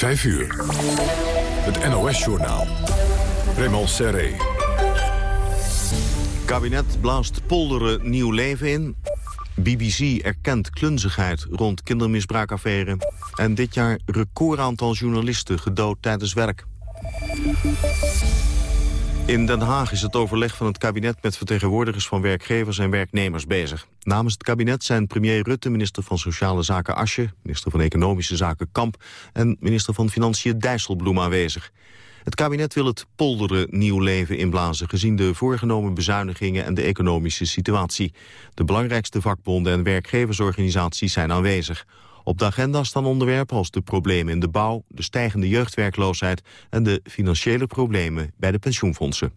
5 uur. Het NOS-journaal. Raymond Serré. Kabinet blaast polderen nieuw leven in. BBC erkent klunzigheid rond kindermisbruikaffaire. En dit jaar recordaantal journalisten gedood tijdens werk. In Den Haag is het overleg van het kabinet met vertegenwoordigers van werkgevers en werknemers bezig. Namens het kabinet zijn premier Rutte, minister van Sociale Zaken Asje, minister van Economische Zaken Kamp en minister van Financiën Dijsselbloem aanwezig. Het kabinet wil het polderen nieuw leven inblazen... gezien de voorgenomen bezuinigingen en de economische situatie. De belangrijkste vakbonden en werkgeversorganisaties zijn aanwezig. Op de agenda staan onderwerpen als de problemen in de bouw... de stijgende jeugdwerkloosheid en de financiële problemen bij de pensioenfondsen.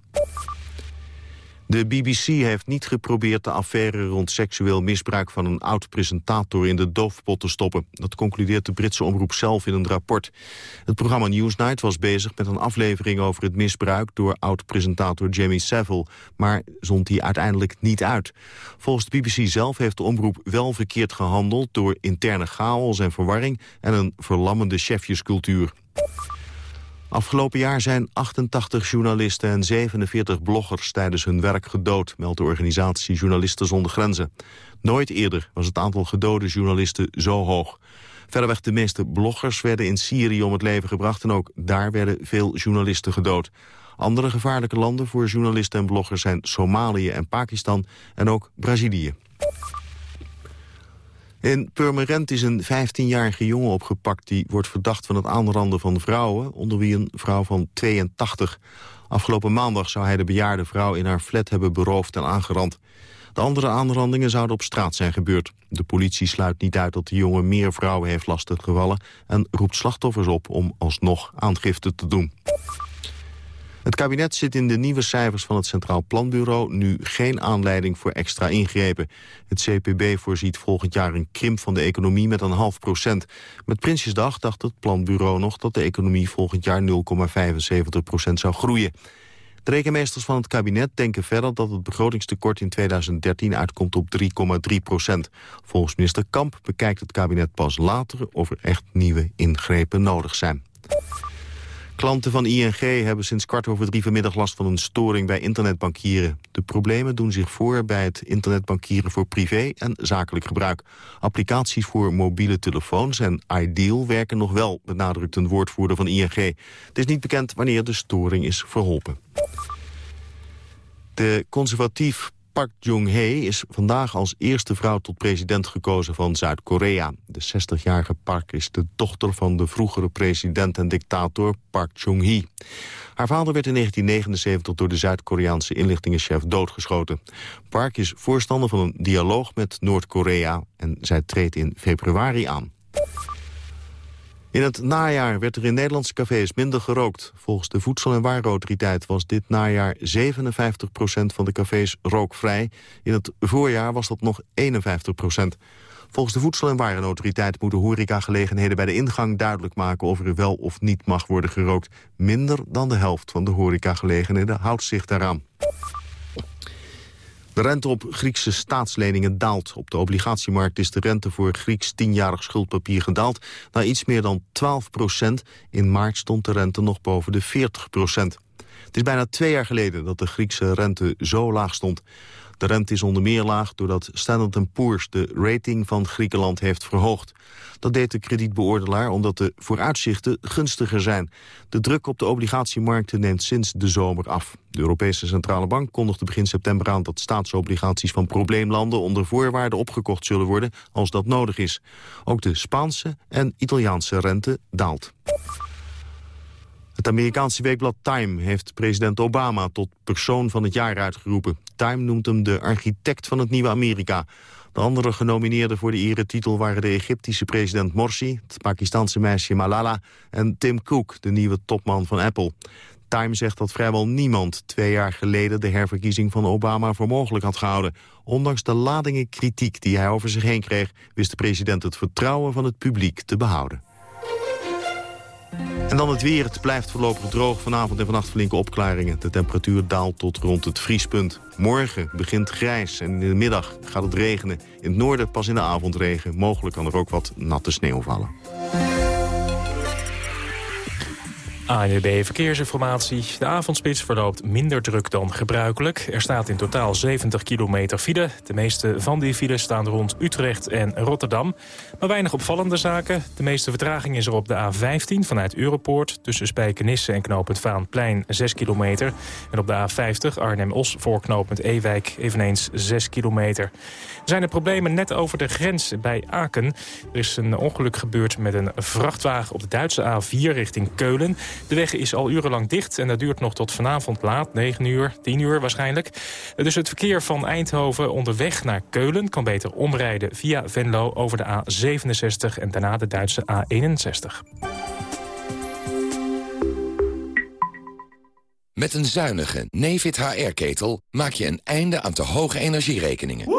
De BBC heeft niet geprobeerd de affaire rond seksueel misbruik van een oud-presentator in de doofpot te stoppen. Dat concludeert de Britse omroep zelf in een rapport. Het programma Newsnight was bezig met een aflevering over het misbruik door oud-presentator Jamie Savile, maar zond die uiteindelijk niet uit. Volgens de BBC zelf heeft de omroep wel verkeerd gehandeld door interne chaos en verwarring en een verlammende chefjescultuur. Afgelopen jaar zijn 88 journalisten en 47 bloggers tijdens hun werk gedood, meldt de organisatie Journalisten zonder Grenzen. Nooit eerder was het aantal gedode journalisten zo hoog. Verderweg de meeste bloggers werden in Syrië om het leven gebracht en ook daar werden veel journalisten gedood. Andere gevaarlijke landen voor journalisten en bloggers zijn Somalië en Pakistan en ook Brazilië. In Purmerend is een 15-jarige jongen opgepakt... die wordt verdacht van het aanranden van vrouwen... onder wie een vrouw van 82. Afgelopen maandag zou hij de bejaarde vrouw in haar flat hebben beroofd en aangerand. De andere aanrandingen zouden op straat zijn gebeurd. De politie sluit niet uit dat de jongen meer vrouwen heeft lastiggevallen... en roept slachtoffers op om alsnog aangifte te doen. Het kabinet zit in de nieuwe cijfers van het Centraal Planbureau nu geen aanleiding voor extra ingrepen. Het CPB voorziet volgend jaar een krimp van de economie met een half procent. Met Prinsjesdag dacht het Planbureau nog dat de economie volgend jaar 0,75 procent zou groeien. De rekenmeesters van het kabinet denken verder dat het begrotingstekort in 2013 uitkomt op 3,3 procent. Volgens minister Kamp bekijkt het kabinet pas later of er echt nieuwe ingrepen nodig zijn. Klanten van ING hebben sinds kwart over drie vanmiddag last van een storing bij internetbankieren. De problemen doen zich voor bij het internetbankieren voor privé en zakelijk gebruik. Applicaties voor mobiele telefoons en Ideal werken nog wel, benadrukt een woordvoerder van ING. Het is niet bekend wanneer de storing is verholpen. De conservatief Park Jong-hee is vandaag als eerste vrouw tot president gekozen van Zuid-Korea. De 60-jarige Park is de dochter van de vroegere president en dictator Park Chung-hee. Haar vader werd in 1979 door de Zuid-Koreaanse inlichtingenchef doodgeschoten. Park is voorstander van een dialoog met Noord-Korea en zij treedt in februari aan. In het najaar werd er in Nederlandse cafés minder gerookt. Volgens de Voedsel- en Warenautoriteit was dit najaar 57% van de cafés rookvrij. In het voorjaar was dat nog 51% Volgens de Voedsel- en Warenautoriteit moeten horecagelegenheden bij de ingang duidelijk maken of er wel of niet mag worden gerookt. Minder dan de helft van de horecagelegenheden houdt zich daaraan. De rente op Griekse staatsleningen daalt. Op de obligatiemarkt is de rente voor Grieks tienjarig schuldpapier gedaald naar iets meer dan 12 procent. In maart stond de rente nog boven de 40 procent. Het is bijna twee jaar geleden dat de Griekse rente zo laag stond. De rente is onder meer laag doordat Standard Poor's de rating van Griekenland heeft verhoogd. Dat deed de kredietbeoordelaar omdat de vooruitzichten gunstiger zijn. De druk op de obligatiemarkten neemt sinds de zomer af. De Europese Centrale Bank kondigde begin september aan dat staatsobligaties van probleemlanden onder voorwaarden opgekocht zullen worden als dat nodig is. Ook de Spaanse en Italiaanse rente daalt. Het Amerikaanse weekblad Time heeft president Obama tot persoon van het jaar uitgeroepen. Time noemt hem de architect van het nieuwe Amerika. De andere genomineerden voor de eretitel waren de Egyptische president Morsi... het Pakistanse meisje Malala en Tim Cook, de nieuwe topman van Apple. Time zegt dat vrijwel niemand twee jaar geleden de herverkiezing van Obama voor mogelijk had gehouden. Ondanks de ladingen kritiek die hij over zich heen kreeg... wist de president het vertrouwen van het publiek te behouden. En dan het weer. Het blijft voorlopig droog. Vanavond en vannacht flinke opklaringen. De temperatuur daalt tot rond het vriespunt. Morgen begint grijs en in de middag gaat het regenen. In het noorden pas in de avond regen. Mogelijk kan er ook wat natte sneeuw vallen. ANWB Verkeersinformatie. De avondspits verloopt minder druk dan gebruikelijk. Er staat in totaal 70 kilometer file. De meeste van die files staan rond Utrecht en Rotterdam. Maar weinig opvallende zaken. De meeste vertraging is er op de A15 vanuit Europoort... tussen Spijkenisse en knooppunt Vaanplein 6 kilometer. En op de A50 Arnhem-Os voor knooppunt Ewijk eveneens 6 kilometer. Er zijn er problemen net over de grens bij Aken. Er is een ongeluk gebeurd met een vrachtwagen op de Duitse A4 richting Keulen... De weg is al urenlang dicht en dat duurt nog tot vanavond laat, 9 uur, 10 uur waarschijnlijk. Dus het verkeer van Eindhoven onderweg naar Keulen kan beter omrijden via Venlo over de A67 en daarna de Duitse A61. Met een zuinige Nefit HR-ketel maak je een einde aan te hoge energierekeningen.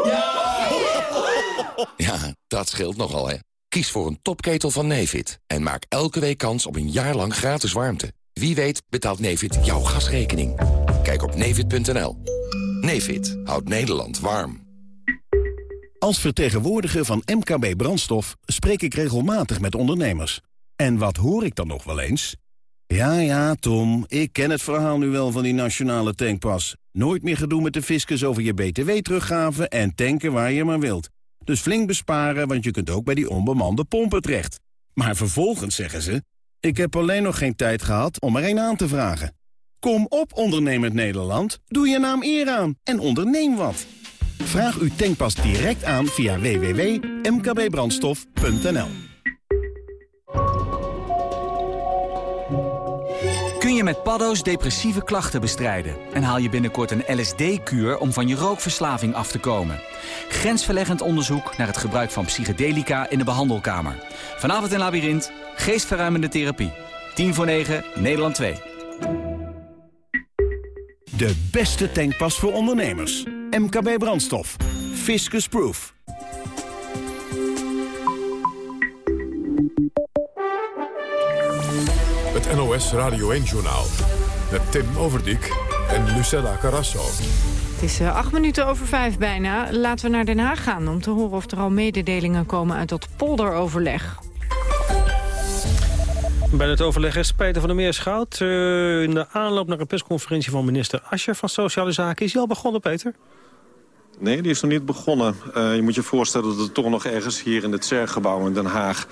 Ja, dat scheelt nogal, hè. Kies voor een topketel van Nevid en maak elke week kans op een jaar lang gratis warmte. Wie weet betaalt Nevid jouw gasrekening. Kijk op nevid.nl. Nevid houdt Nederland warm. Als vertegenwoordiger van MKB Brandstof spreek ik regelmatig met ondernemers. En wat hoor ik dan nog wel eens? Ja, ja, Tom, ik ken het verhaal nu wel van die nationale tankpas. Nooit meer gedoe met de fiscus over je btw-teruggave en tanken waar je maar wilt. Dus flink besparen, want je kunt ook bij die onbemande pompen terecht. Maar vervolgens zeggen ze... ik heb alleen nog geen tijd gehad om er een aan te vragen. Kom op, ondernemend Nederland. Doe je naam eer aan en onderneem wat. Vraag uw tankpas direct aan via www.mkbbrandstof.nl Kun je met paddo's depressieve klachten bestrijden... en haal je binnenkort een LSD-kuur om van je rookverslaving af te komen. Grensverleggend onderzoek naar het gebruik van psychedelica in de behandelkamer. Vanavond in Labyrinth, geestverruimende therapie. 10 voor 9, Nederland 2. De beste tankpas voor ondernemers. MKB Brandstof. Fiscus Proof. Het NOS Radio 1-journaal. Met Tim Overdijk en Lucella Carrasso. Het is uh, acht minuten over vijf bijna. Laten we naar Den Haag gaan om te horen of er al mededelingen komen uit dat polderoverleg. Bij het overleg is Peter van der Meerschout. Uh, in de aanloop naar een persconferentie van minister Ascher van Sociale Zaken. Is hij al begonnen, Peter? Nee, die is nog niet begonnen. Uh, je moet je voorstellen dat er toch nog ergens hier in het CER-gebouw in Den Haag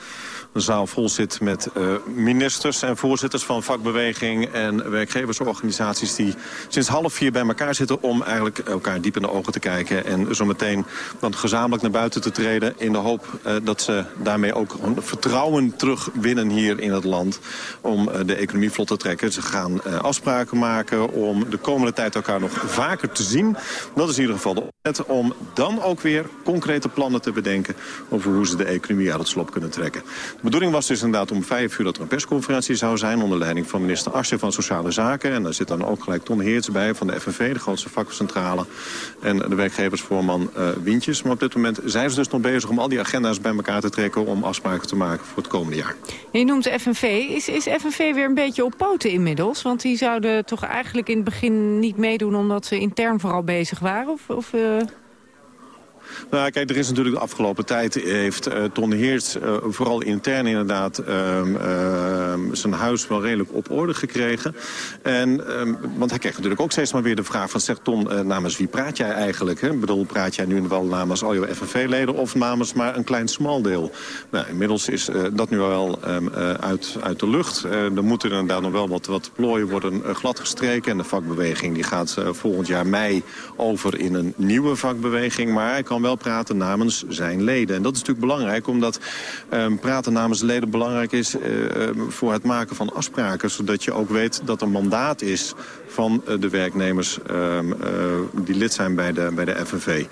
een zaal vol zit met uh, ministers en voorzitters van vakbeweging en werkgeversorganisaties die sinds half vier bij elkaar zitten om eigenlijk elkaar diep in de ogen te kijken en zo meteen dan gezamenlijk naar buiten te treden in de hoop uh, dat ze daarmee ook vertrouwen terugwinnen hier in het land om uh, de economie vlot te trekken. Ze gaan afspraken maken om de komende tijd elkaar nog vaker te zien. Dat is in ieder geval de opzet om dan ook weer concrete plannen te bedenken over hoe ze de economie uit het slop kunnen trekken. De bedoeling was dus inderdaad om vijf uur dat er een persconferentie zou zijn... onder leiding van minister Asje van Sociale Zaken. En daar zit dan ook gelijk Ton Heerts bij van de FNV, de grootste vakcentrale. En de werkgeversvoorman uh, Wintjes. Maar op dit moment zijn ze dus nog bezig om al die agenda's bij elkaar te trekken... om afspraken te maken voor het komende jaar. Je noemt de FNV. Is, is FNV weer een beetje op poten inmiddels? Want die zouden toch eigenlijk in het begin niet meedoen... omdat ze intern vooral bezig waren? Of... of uh... Nou, kijk, er is natuurlijk de afgelopen tijd heeft uh, Ton Heerts uh, vooral intern inderdaad um, uh, zijn huis wel redelijk op orde gekregen. En, um, want hij kreeg natuurlijk ook steeds maar weer de vraag van, zeg Ton, namens wie praat jij eigenlijk? Hè? Ik bedoel, praat jij nu wel namens al je FNV-leden of namens maar een klein smal deel? Nou, inmiddels is dat nu wel uit, uit de lucht. er moeten inderdaad nog wel wat, wat plooien worden gladgestreken. En de vakbeweging die gaat volgend jaar mei over in een nieuwe vakbeweging. Maar hij kan wel praten namens zijn leden. En dat is natuurlijk belangrijk, omdat um, praten namens de leden belangrijk is... Uh, voor het maken van afspraken, zodat je ook weet dat er mandaat is van uh, de werknemers um, uh, die lid zijn bij de, bij de FNV.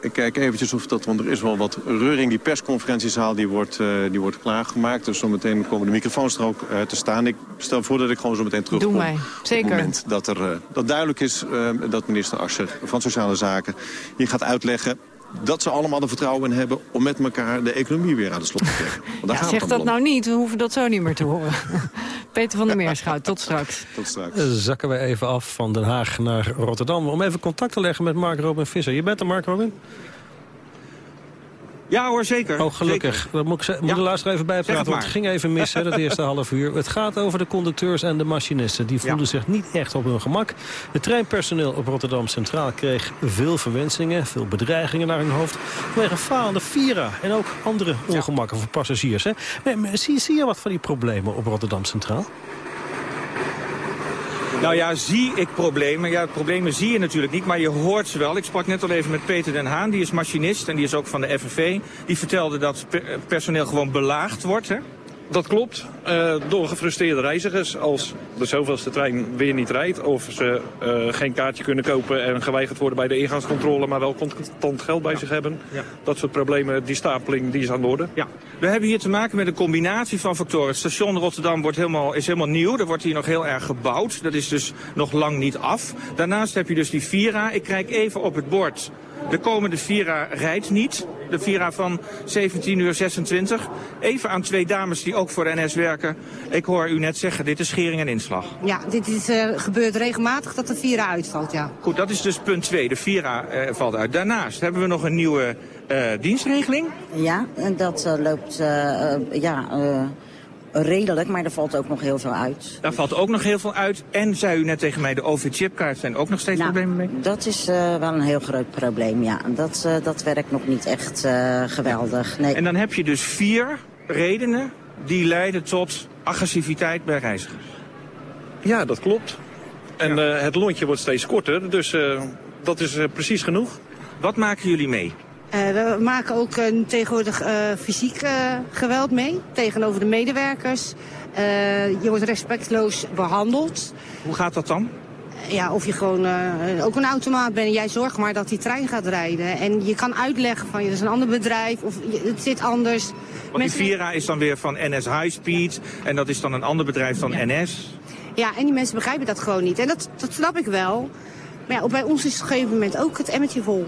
Ik kijk eventjes of dat, want er is wel wat reuring. Die persconferentiezaal die wordt, uh, die wordt klaargemaakt. Dus zometeen komen de microfoons er ook uh, te staan. Ik stel voor dat ik gewoon zo meteen terugkom. Doe mij, zeker. Op het moment dat, er, uh, dat duidelijk is dat minister Ascher van Sociale Zaken... hier gaat uitleggen dat ze allemaal de vertrouwen in hebben om met elkaar de economie weer aan de slot te trekken. Ja, zeg dat om. nou niet, we hoeven dat zo niet meer te horen. Peter van der Meerschout, tot straks. Tot straks. Zakken we even af van Den Haag naar Rotterdam... om even contact te leggen met Mark Robin Visser. Je bent er, Mark Robin? Ja hoor, zeker. Oh, gelukkig. Dan moet ik, moet de luisteraar even bijpraten, want het ging even mis, hè, dat eerste half uur. Het gaat over de conducteurs en de machinisten. Die voelden zich niet echt op hun gemak. Het treinpersoneel op Rotterdam Centraal kreeg veel verwensingen, veel bedreigingen naar hun hoofd. Vanwege falende Vira en ook andere ongemakken voor passagiers. Hè. Zie, zie je wat van die problemen op Rotterdam Centraal? Nou ja, zie ik problemen? Ja, problemen zie je natuurlijk niet, maar je hoort ze wel. Ik sprak net al even met Peter den Haan, die is machinist en die is ook van de FNV. Die vertelde dat per- personeel gewoon belaagd wordt, hè? Dat klopt. Eh, door gefrustreerde reizigers. Als de zoveelste trein weer niet rijdt. Of ze eh, geen kaartje kunnen kopen en geweigerd worden bij de ingangscontrole. Maar wel contant geld bij zich hebben. Ja. Dat soort problemen, die stapeling, die is aan de orde. Ja. We hebben hier te maken met een combinatie van factoren. Het station Rotterdam wordt helemaal, is helemaal nieuw. Er wordt hier nog heel erg gebouwd. Dat is dus nog lang niet af. Daarnaast heb je dus die Vira. Ik kijk even op het bord. De komende Vira rijdt niet. De Vira van 17 uur 26. Even aan twee dames die ook voor de NS werken. Ik hoor u net zeggen, dit is schering en inslag. Ja, dit is, eh, gebeurt regelmatig dat de Vira uitvalt, ja. Goed, dat is dus punt 2. De Vira eh, valt uit. Daarnaast hebben we nog een nieuwe eh, dienstregeling. Ja, en dat loopt ja, eh, redelijk, maar er valt ook nog heel veel uit. Daar valt ook nog heel veel uit. En zei u net tegen mij, de OV-chipkaart zijn ook nog steeds Nou, problemen mee? Dat is eh, wel een heel groot probleem, ja. Dat, eh, dat werkt nog niet echt eh, geweldig. Nee. En dan heb je dus vier redenen die leiden tot agressiviteit bij reizigers. Ja, dat klopt. En eh, het lontje wordt steeds korter. Dus eh, dat is eh, precies genoeg. Wat maken jullie mee? Eh, we maken ook tegenwoordig eh, fysiek eh, geweld mee tegenover de medewerkers. Je wordt respectloos behandeld. Hoe gaat dat dan? Ja, of je gewoon ook een automaat bent en jij zorgt maar dat die trein gaat rijden. En je kan uitleggen van, je is een ander bedrijf of je- het zit anders. Want die Vira is dan weer van NS High Speed. En dat is dan een ander bedrijf van NS. Ja, en die mensen begrijpen dat gewoon niet. En dat, dat snap ik wel. Maar ja, bij ons is op een gegeven moment ook het emmertje vol.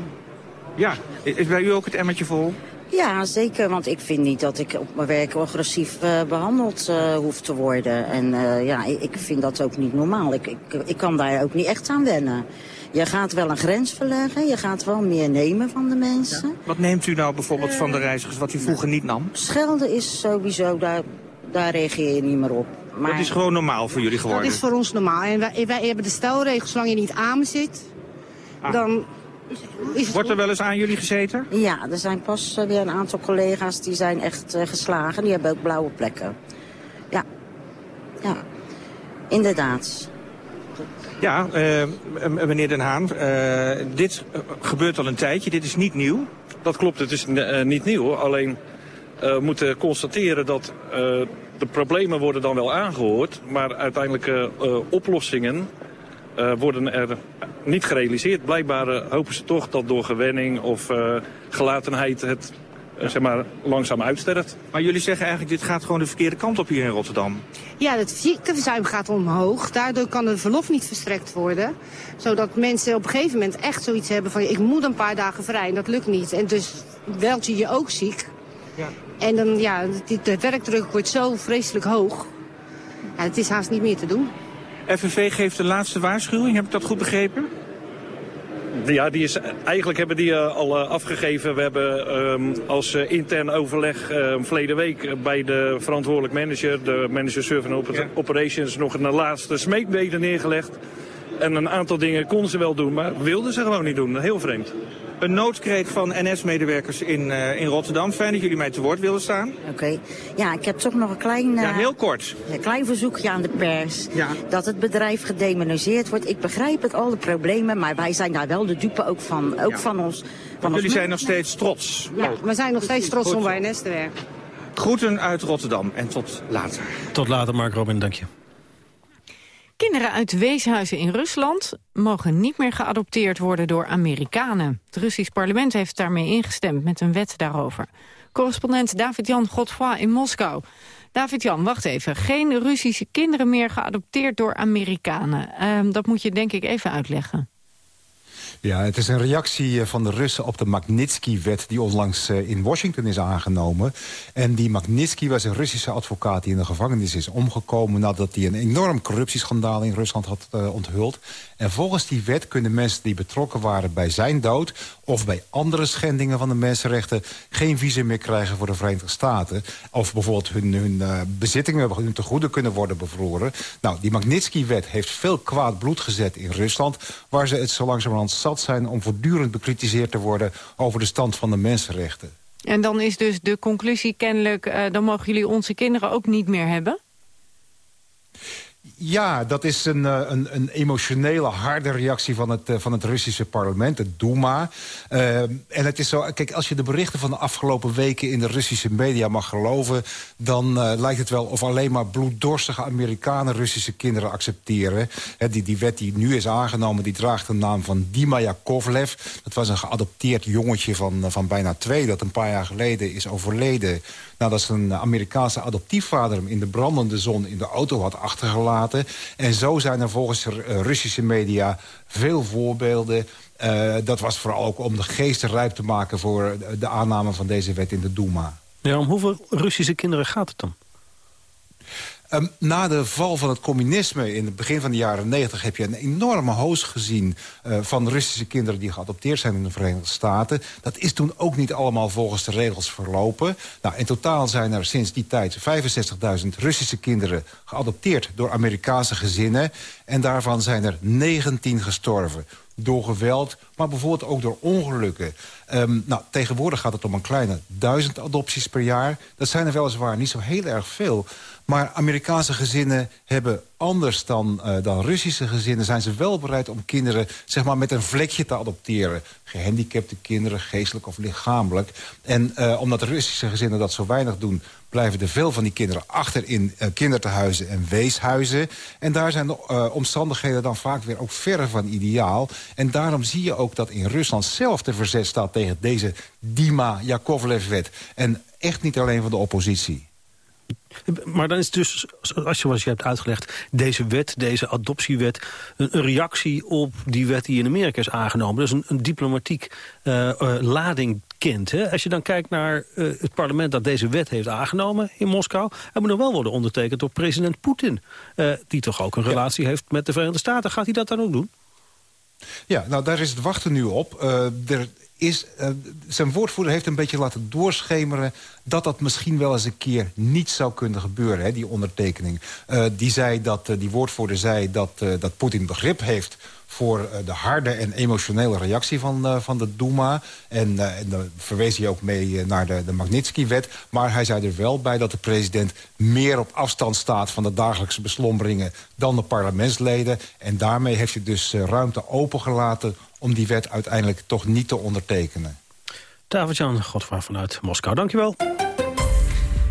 Ja, is bij u ook het emmertje vol? Ja, zeker, want ik vind niet dat ik op mijn werk agressief eh, behandeld eh, hoef te worden. En eh, ja, ik ik vind dat ook niet normaal. Ik, ik, ik kan daar ook niet echt aan wennen. Je gaat wel een grens verleggen, je gaat wel meer nemen van de mensen. Wat neemt u nou bijvoorbeeld van de reizigers wat u vroeger niet nam? Schelden is sowieso, daar, daar reageer je niet meer op. Maar... Dat is gewoon normaal voor jullie geworden. Dat is voor ons normaal. En wij, wij hebben de stelregels, zolang je niet aan me zit, dan is het Wordt er wel eens aan jullie gezeten? Ja, er zijn pas eh, weer een aantal collega's die zijn echt eh, geslagen. Die hebben ook blauwe plekken. Ja, ja, inderdaad. Ja, eh, meneer Den Haan, eh, dit gebeurt al een tijdje. Dit is niet nieuw. Dat klopt, het is niet nieuw. Alleen eh, we moeten constateren dat eh, de problemen worden dan wel aangehoord. Maar uiteindelijke eh, oplossingen eh, worden er niet gerealiseerd. Blijkbaar eh, hopen ze toch dat door gewenning of eh, gelatenheid het zeg maar, langzaam uitsterft. Maar jullie zeggen eigenlijk, dit gaat gewoon de verkeerde kant op hier in Rotterdam. Ja, het ziekteverzuim gaat omhoog. Daardoor kan de verlof niet verstrekt worden. Zodat mensen op een gegeven moment echt zoiets hebben van... ik moet een paar dagen vrij en dat lukt niet. En dus weld je je ook ziek. Ja. En dan, ja, de werkdruk wordt zo vreselijk hoog. Ja, het is haast niet meer te doen. FNV geeft de laatste waarschuwing, heb ik dat goed begrepen? Ja, die is, eigenlijk hebben die eh, al eh, afgegeven. We hebben ehm, als eh, intern overleg eh, verleden week bij de verantwoordelijk manager, de manager Server Oper- Operations, nog een laatste smeekbede neergelegd. En een aantal dingen konden ze wel doen, maar wilden ze gewoon niet doen. Heel vreemd. Een noodkreet van NS-medewerkers in, eh, in Rotterdam. Fijn dat jullie mij te woord willen staan. Oké. Ja, ik heb toch nog een klein, eh, Ja, heel kort. een klein verzoekje aan de pers. Ja. Dat het bedrijf gedemoniseerd wordt. Ik begrijp het, al de problemen, maar wij zijn daar wel de dupe ook van. Ook Ja. van ons. Van Want ons jullie zijn nog steeds trots. Ja, we zijn nog steeds trots om bij NS te werken. Groeten uit Rotterdam en tot later. Tot later, Mark Robin, dank je. Kinderen uit weeshuizen in Rusland mogen niet meer geadopteerd worden door Amerikanen. Het Russisch parlement heeft daarmee ingestemd met een wet daarover. Correspondent David-Jan Godfroy in Moskou. David-Jan, wacht even. Geen Russische kinderen meer geadopteerd door Amerikanen. Ehm, dat moet je denk ik even uitleggen. Ja, het is een reactie van de Russen op de Magnitsky-wet... die onlangs in Washington is aangenomen. En die Magnitsky was een Russische advocaat die in de gevangenis is omgekomen... nadat hij een enorm corruptieschandaal in Rusland had onthuld. En volgens die wet kunnen mensen die betrokken waren bij zijn dood... of bij andere schendingen van de mensenrechten... geen visum meer krijgen voor de Verenigde Staten. Of bijvoorbeeld hun, hun uh, bezittingen hun tegoeden kunnen worden bevroren. Nou, die Magnitsky-wet heeft veel kwaad bloed gezet in Rusland... waar ze het zo langzamerhand zijn om voortdurend bekritiseerd te worden... over de stand van de mensenrechten. En dan is dus de conclusie kennelijk... Uh, dan mogen jullie onze kinderen ook niet meer hebben? Ja, dat is een, eh, een, een, emotionele, harde reactie van het, eh, van het Russische parlement, het Duma. Uh, en het is zo, kijk, als je de berichten van de afgelopen weken in de Russische media mag geloven... dan lijkt het wel of alleen maar bloeddorstige Amerikanen Russische kinderen accepteren. die, die wet die nu is aangenomen, die draagt de naam van Dima Yakovlev. Dat was een geadopteerd jongetje van, van bijna twee, dat een paar jaar geleden is overleden nadat zijn Amerikaanse adoptiefvader hem in de brandende zon in de auto had achtergelaten. En zo zijn er volgens eh, Russische media veel voorbeelden. Uh, dat was vooral ook om de geesten rijp te maken voor de aanname van deze wet in de Duma. Ja, om hoeveel Russische kinderen gaat het dan? Um, na de val van het communisme in het begin van de jaren 90... heb je een enorme hoos gezien uh, van Russische kinderen... die geadopteerd zijn in de Verenigde Staten. Dat is toen ook niet allemaal volgens de regels verlopen. Nou, in totaal zijn er sinds die tijd 65.000 Russische kinderen... geadopteerd door Amerikaanse gezinnen. En daarvan zijn er 19 gestorven door geweld, maar bijvoorbeeld ook door ongelukken. Um, nou, tegenwoordig gaat het om een kleine duizend adopties per jaar. Dat zijn er weliswaar niet zo heel erg veel. Maar Amerikaanse gezinnen hebben anders dan, uh, dan Russische gezinnen... zijn ze wel bereid om kinderen zeg maar, met een vlekje te adopteren. Gehandicapte kinderen, geestelijk of lichamelijk. En uh, omdat Russische gezinnen dat zo weinig doen... blijven er veel van die kinderen achter in uh, kinderthuizen en weeshuizen. En daar zijn de omstandigheden dan vaak weer ook verre van ideaal. En daarom zie je ook dat in Rusland zelf de verzet staat... tegen deze Dima-Yakovlev-wet. En echt niet alleen van de oppositie. Maar dan is dus, als je, zoals je hebt uitgelegd... deze wet, deze adoptiewet... een, een reactie op die wet die in Amerika is aangenomen. Dus een, een diplomatiek uh, uh, lading kent. Hè? Als je dan kijkt naar uh, het parlement dat deze wet heeft aangenomen in Moskou... hij moet nog wel worden ondertekend door president Poetin... die toch ook een relatie heeft met de Verenigde Staten. Gaat hij dat dan ook doen? Ja, nou daar is het wachten nu op. er is, uh, zijn woordvoerder heeft een beetje laten doorschemeren... dat dat misschien wel eens een keer niet zou kunnen gebeuren, hè, die ondertekening. Uh, die, zei dat, uh, die woordvoerder zei dat, dat Poetin begrip heeft voor de harde en emotionele reactie van, van de Duma. En, en verwees hij ook mee naar de, de Magnitsky-wet. Maar hij zei er wel bij dat de president meer op afstand staat... van de dagelijkse beslommeringen dan de parlementsleden. En daarmee heeft hij dus ruimte opengelaten om die wet uiteindelijk toch niet te ondertekenen. David-Jan Godvaar vanuit Moskou, dankjewel.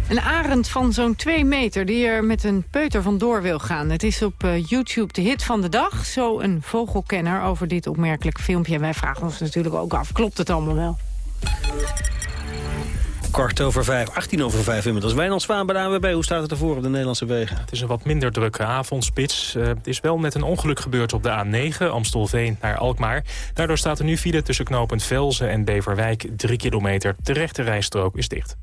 Een arend van zo'n 2 meter die er met een peuter vandoor wil gaan. Het is op uh, YouTube de hit van de dag. Zo een vogelkenner over dit opmerkelijke filmpje. En wij vragen ons natuurlijk ook af, klopt het allemaal wel? Kwart over vijf, 18 over vijf inmiddels. Wijnand Zwaan bij de hoe staat het ervoor op de Nederlandse wegen? Het is een wat minder drukke avondspits. Uh, het is wel met een ongeluk gebeurd op de A9, Amstelveen naar Alkmaar. Daardoor staat er nu file tussen knooppunt Velzen en Beverwijk 3 kilometer. De rechte rijstrook is dicht.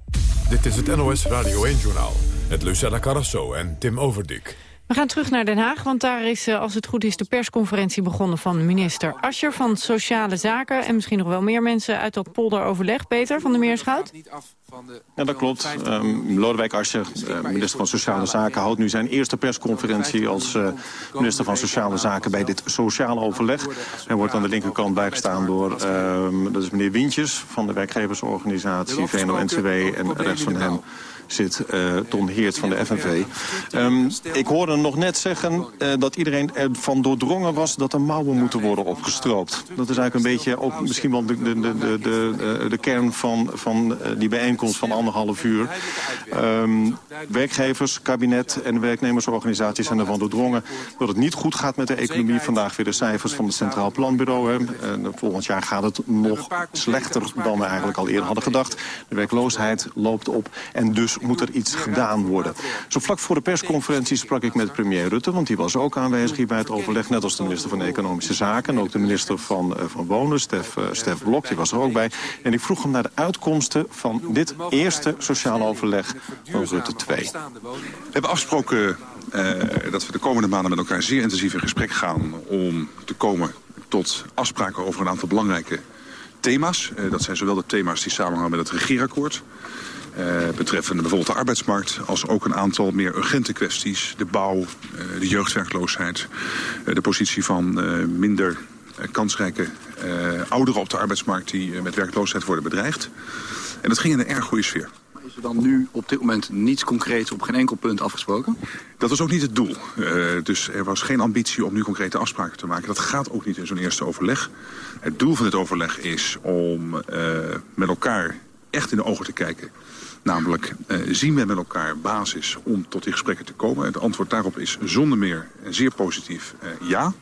Dit is het NOS Radio 1-journaal met Lucella Carrasso en Tim Overdik. We gaan terug naar Den Haag, want daar is, eh, als het goed is... de persconferentie begonnen van minister Ascher van Sociale Zaken... en misschien nog wel meer mensen uit dat polderoverleg. Peter van der Meerschout? Ja, dat klopt. Um, Lodewijk Asscher, uh, minister van Sociale Zaken... houdt nu zijn eerste persconferentie als uh, minister van Sociale Zaken... bij dit sociale overleg. Hij wordt aan de linkerkant bijgestaan door... Um, dat is meneer Wientjes van de werkgeversorganisatie VNO-NCW... en rechts van hem zit uh, Ton Heert van de FNV. Um, ik hoorde nog net zeggen uh, dat iedereen ervan doordrongen was... dat de mouwen moeten worden opgestroopt. Dat is eigenlijk een beetje ook misschien wel de, de, de, de, de kern van, van die bijeenkomst van anderhalf uur. Um, werkgevers, kabinet en werknemersorganisaties zijn ervan doordrongen... dat het niet goed gaat met de economie. Vandaag weer de cijfers van het Centraal Planbureau. Hè. volgend jaar gaat het nog slechter dan we eigenlijk al eerder hadden gedacht. De werkloosheid loopt op en dus moet er iets gedaan worden. Zo vlak voor de persconferentie sprak ik met premier Rutte... want die was ook aanwezig hier bij het overleg... net als de minister van Economische Zaken... en ook de minister van, uh, van Wonen, Stef, uh, Stef Blok, die was er ook bij. En ik vroeg hem naar de uitkomsten van dit eerste sociaal overleg van Rutte 2. We hebben afgesproken uh, dat we de komende maanden met elkaar zeer intensief in gesprek gaan... om te komen tot afspraken over een aantal belangrijke thema's. Dat zijn zowel de thema's die samenhangen met het regeerakkoord... Uh, betreffende bijvoorbeeld de arbeidsmarkt... als ook een aantal meer urgente kwesties. De bouw, uh, de jeugdwerkloosheid, uh, de positie van minder kansrijke ouderen op de arbeidsmarkt... die met werkloosheid worden bedreigd. En dat ging in een erg goede sfeer. Is er dan nu op dit moment niets concreets op geen enkel punt afgesproken? Dat was ook niet het doel. Uh, dus er was geen ambitie om nu concrete afspraken te maken. Dat gaat ook niet in zo'n eerste overleg. Het doel van dit overleg is om uh, met elkaar echt in de ogen te kijken. Namelijk, uh, zien we met elkaar basis om tot die gesprekken te komen? Het antwoord daarop is zonder meer zeer positief ja.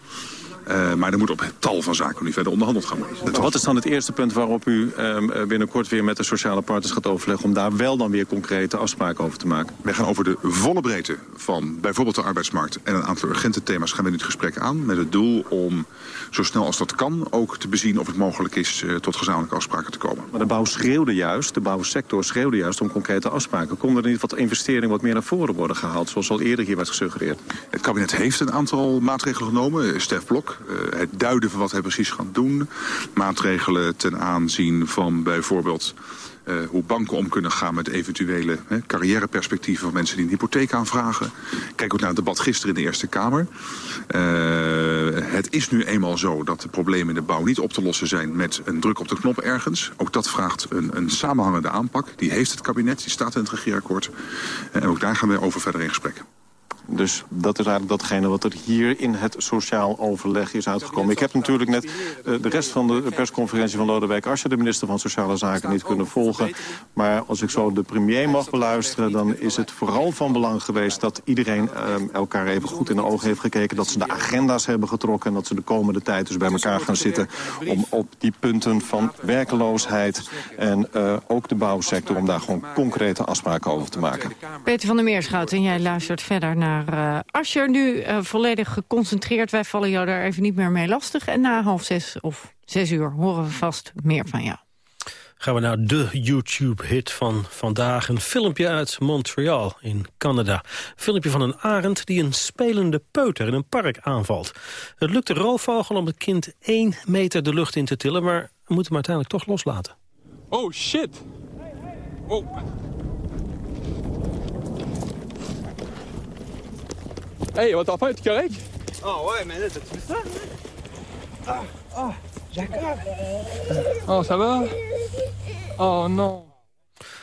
Uh, maar er moet op het tal van zaken nu verder onderhandeld gaan worden. Wat is dan het eerste punt waarop u uh, binnenkort weer met de sociale partners gaat overleggen... om daar wel dan weer concrete afspraken over te maken? Wij gaan over de volle breedte van bijvoorbeeld de arbeidsmarkt... en een aantal urgente thema's gaan we nu het gesprek aan... met het doel om zo snel als dat kan ook te bezien of het mogelijk is... Uh, tot gezamenlijke afspraken te komen. Maar de bouw schreeuwde juist, de bouwsector schreeuwde juist om concrete afspraken. Kon er niet wat investering wat meer naar voren worden gehaald... zoals al eerder hier werd gesuggereerd? Het kabinet heeft een aantal maatregelen genomen. Stef Blok, uh, het duiden van wat hij precies gaat doen. Maatregelen ten aanzien van bijvoorbeeld uh, hoe banken om kunnen gaan met eventuele hè, carrièreperspectieven van mensen die een hypotheek aanvragen. Kijk ook naar het debat gisteren in de Eerste Kamer. Uh, het is nu eenmaal zo dat de problemen in de bouw niet op te lossen zijn met een druk op de knop ergens. Ook dat vraagt een, een samenhangende aanpak. Die heeft het kabinet, die staat in het regeerakkoord. En ook daar gaan we over verder in gesprek. Dus dat is eigenlijk datgene wat er hier in het sociaal overleg is uitgekomen. Ik heb natuurlijk net uh, de rest van de persconferentie van Lodewijk Asscher... de minister van Sociale Zaken, niet kunnen volgen. Maar als ik zo de premier mag beluisteren... dan is het vooral van belang geweest dat iedereen uh, elkaar even goed in de ogen heeft gekeken... dat ze de agenda's hebben getrokken en dat ze de komende tijd dus bij elkaar gaan zitten... om op die punten van werkeloosheid en uh, ook de bouwsector... om daar gewoon concrete afspraken over te maken. Peter van der Meerschout, en jij luistert verder naar naar uh, Ascher. Nu uh, volledig geconcentreerd. Wij vallen jou daar even niet meer mee lastig. En na half zes of zes uur horen we vast meer van jou. Gaan we naar de YouTube-hit van vandaag. Een filmpje uit Montreal in Canada. Een filmpje van een arend die een spelende peuter in een park aanvalt. Het lukt de roofvogel om het kind één meter de lucht in te tillen... maar we moeten hem uiteindelijk toch loslaten. Oh, shit! Oh. Hey, wat t'en fais, tu correct? Oh ouais, mais là, t'as tout ça? Ah, oh, Jacob! Oh, ça va? Oh, non.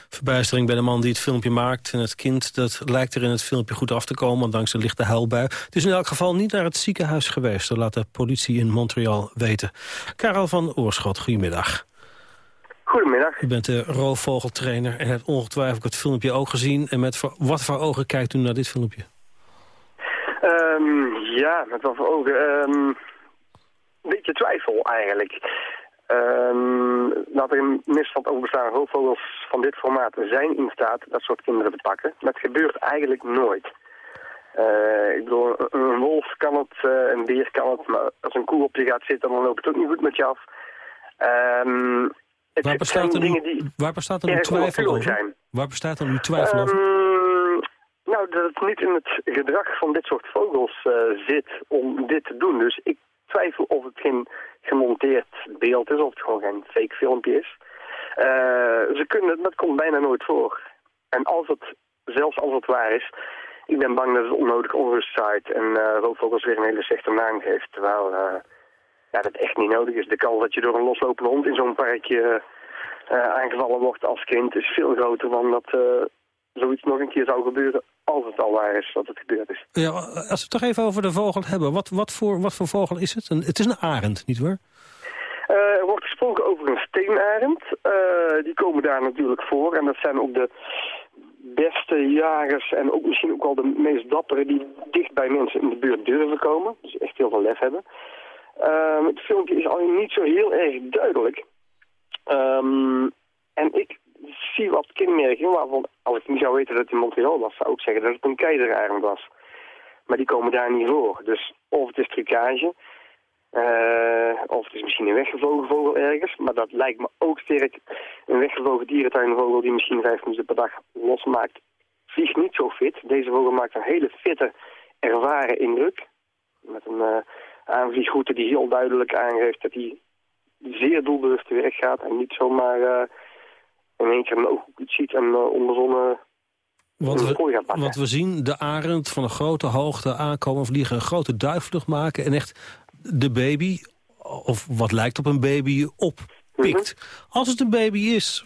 Verbijstering bij de man die het filmpje maakt. En het kind dat lijkt er in het filmpje goed af te komen, dankzij een lichte huilbui. Het is in elk geval niet naar het ziekenhuis geweest. Dat laat de politie in Montreal weten. Karel van Oorschot, goedemiddag. Goedemiddag. U bent de roofvogeltrainer en hebt ongetwijfeld het filmpje ook gezien. En met wat voor ogen kijkt u naar dit filmpje? Um, ja, met wat voor ogen. Um, een beetje twijfel eigenlijk. Um, dat er in misstand over bestaan roofvogels van dit formaat zijn in staat dat soort kinderen te pakken. Dat gebeurt eigenlijk nooit. Uh, ik bedoel, een wolf kan het, uh, een beer kan het, maar als een koe op je gaat zitten, dan loopt het ook niet goed met je af. Um, waar, bestaat er die waar bestaat er nu twijfel over? Zijn. Waar bestaat er nu twijfel over? Nou, dat het niet in het gedrag van dit soort vogels uh, zit om dit te doen. Dus ik twijfel of het geen gemonteerd beeld is, of het gewoon geen fake filmpje is. Uh, ze kunnen, dat komt bijna nooit voor. En als het, zelfs als het waar is, ik ben bang dat het onnodig onrust zaait en uh, roofvogels weer een hele slechte naam geeft. Terwijl uh, ja, dat echt niet nodig is. De kans dat je door een loslopende hond in zo'n parkje aangevallen wordt als kind is veel groter dan dat zoiets nog een keer zou gebeuren als het al waar is dat het gebeurd is. Ja, als we het toch even over de vogel hebben. Wat, wat, voor, wat voor vogel is het? Een, het is een arend, nietwaar? Uh, er wordt gesproken over een steenarend. Uh, die komen daar natuurlijk voor. En dat zijn ook de beste jagers en ook misschien ook wel de meest dappere... die dicht bij mensen in de buurt durven komen. Dus echt heel veel lef hebben. Uh, het filmpje is al niet zo heel erg duidelijk. Um, en ik zie wat kenmerken waarvan, als ik niet zou weten dat het in Montreal was, zou ik zeggen dat het een keizerarend was. Maar die komen daar niet voor. Dus of het is trucage, uh, of het is misschien een weggevlogen vogel ergens. Maar dat lijkt me ook sterk. Een weggevlogen dierentuinvogel die misschien vijf minuten per dag losmaakt, vliegt niet zo fit. Deze vogel maakt een hele fitte, ervaren indruk. Met een uh, aanvliegroute die heel duidelijk aangeeft dat hij zeer doelbewust werk gaat. En niet zomaar uh, in één keer een oog ziet en onbezonnen want we, want we zien de arend van een grote hoogte aankomen vliegen... een grote duifvlucht maken en echt de baby, of wat lijkt op een baby, oppikt. Mhm. Als het een baby is,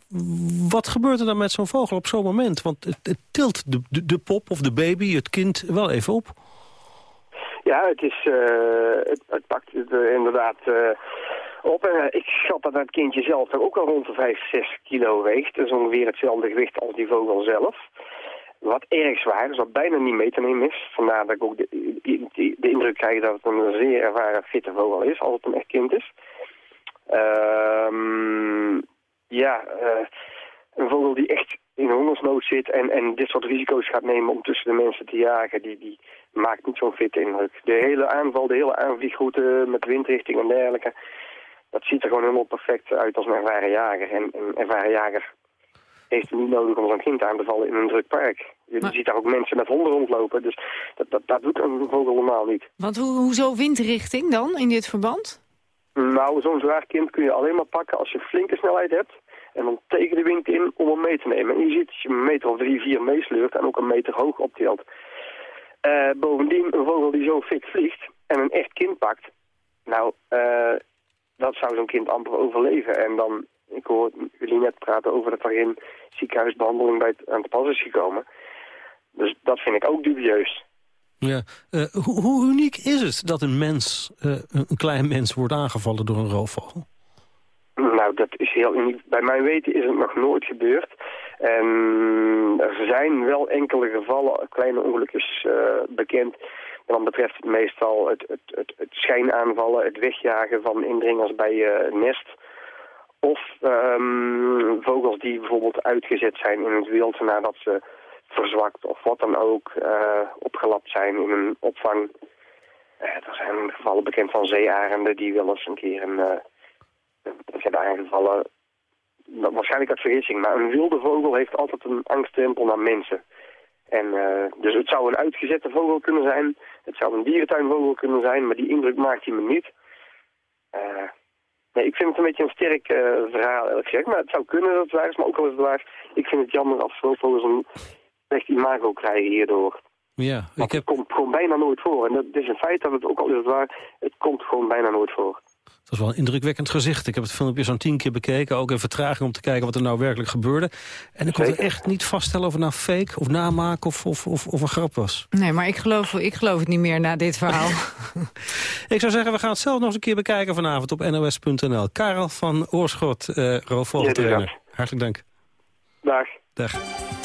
wat gebeurt er dan met zo'n vogel op zo'n moment? Want het, het tilt de, de, de, pop of de baby, het kind, wel even op. Ja, het, is, uh, het, het, pakt het uh, inderdaad uh, op. En ik schat dat het kindje zelf ook al rond de 5, 6 kilo weegt. Dat is ongeveer hetzelfde gewicht als die vogel zelf. Wat erg zwaar is, wat bijna niet mee te nemen is. Vandaar dat ik ook de, de, indruk krijg dat het een zeer ervaren fitte vogel is, als het een echt kind is. Um, ja, uh, een vogel die echt in hongersnood zit en, en dit soort risico's gaat nemen om tussen de mensen te jagen, die, die maakt niet zo'n fitte indruk. De hele aanval, de hele aanvliegroute met windrichting en dergelijke, dat ziet er gewoon helemaal perfect uit als een ervaren jager. En een ervaren jager heeft het niet nodig om zo'n kind aan te vallen in een druk park. Je ziet daar ook mensen met honden rondlopen, dus dat, dat, dat doet een vogel normaal niet. Want hoe, hoezo windrichting dan in dit verband? Nou, zo'n zwaar kind kun je alleen maar pakken als je flinke snelheid hebt en dan tegen de wind in om hem mee te nemen. En je ziet dat je een meter of drie, vier meesleurt en ook een meter hoog optilt. Uh, bovendien, een vogel die zo fit vliegt en een echt kind pakt, nou, uh, dat zou zo'n kind amper overleven. En dan ik hoor jullie net praten over dat er geen ziekenhuisbehandeling bij het, aan te pas is gekomen. Dus dat vind ik ook dubieus. Ja. Uh, hoe, hoe, uniek is het dat een mens, uh, een klein mens, wordt aangevallen door een roofvogel? Nou, dat is heel uniek. Bij mijn weten is het nog nooit gebeurd. En er zijn wel enkele gevallen, kleine ongelukjes uh, bekend. Dan betreft het meestal het, het, het, het schijnaanvallen, het wegjagen van indringers bij je nest of um, vogels die bijvoorbeeld uitgezet zijn in het wild nadat ze verzwakt of wat dan ook uh, opgelapt zijn in een opvang. Uh, er zijn gevallen bekend van zeearenden die wel eens een keer een, uh, zijn aangevallen. Waarschijnlijk uit vergissing, maar een wilde vogel heeft altijd een angsttempel naar mensen. En, dus het zou een uitgezette vogel kunnen zijn, het zou een dierentuinvogel kunnen zijn, maar die indruk maakt hij me niet. Uh, Nee, ik vind het een beetje een sterk uh, verhaal, eerlijk gezegd. Maar het zou kunnen dat het waar is, maar ook al is het waar. Ik vind het jammer als roofvogels een slecht imago krijgen hierdoor. Ja, ik heb... Het komt gewoon bijna nooit voor. En dat is een feit dat het ook al is het waar, het komt gewoon bijna nooit voor. Het was wel een indrukwekkend gezicht. Ik heb het filmpje zo'n tien keer bekeken. Ook in vertraging om te kijken wat er nou werkelijk gebeurde. En ik kon er echt niet vaststellen of het nou fake of namaak of, of, of, of een grap was. Nee, maar ik geloof, ik geloof het niet meer na dit verhaal. ik zou zeggen, we gaan het zelf nog eens een keer bekijken vanavond op nos.nl. Karel van Oorschot, uh, roofvogeltrainer. Hartelijk dank. Dag. Dag.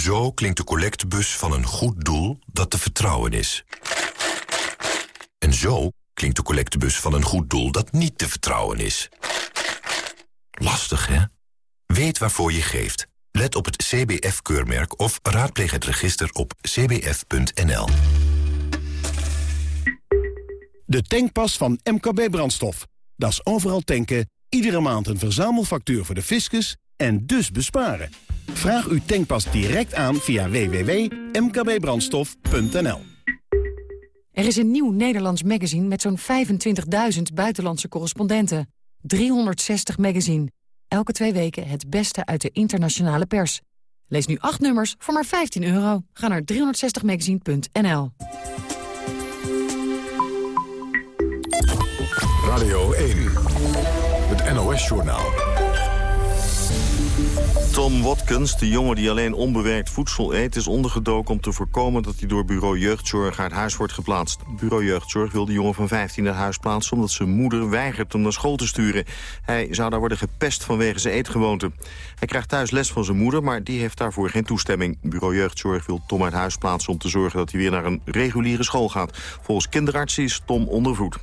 Zo klinkt de collectebus van een goed doel dat te vertrouwen is. En zo klinkt de collectebus van een goed doel dat niet te vertrouwen is. Lastig, hè? Weet waarvoor je geeft. Let op het CBF-keurmerk of raadpleeg het register op cbf.nl. De tankpas van MKB Brandstof. Dat is overal tanken, iedere maand een verzamelfactuur voor de fiscus en dus besparen. Vraag uw tankpas direct aan via www.mkbbrandstof.nl. Er is een nieuw Nederlands magazine met zo'n 25.000 buitenlandse correspondenten. 360 magazine. Elke twee weken het beste uit de internationale pers. Lees nu acht nummers voor maar 15 euro. Ga naar 360magazine.nl. Radio 1. het NOS-journaal. Tom Watkins, de jongen die alleen onbewerkt voedsel eet... is ondergedoken om te voorkomen dat hij door bureau jeugdzorg uit huis wordt geplaatst. Bureau jeugdzorg wil de jongen van 15 naar huis plaatsen... omdat zijn moeder weigert hem naar school te sturen. Hij zou daar worden gepest vanwege zijn eetgewoonte. Hij krijgt thuis les van zijn moeder, maar die heeft daarvoor geen toestemming. Bureau jeugdzorg wil Tom uit huis plaatsen om te zorgen... dat hij weer naar een reguliere school gaat. Volgens kinderarts is Tom ondervoed.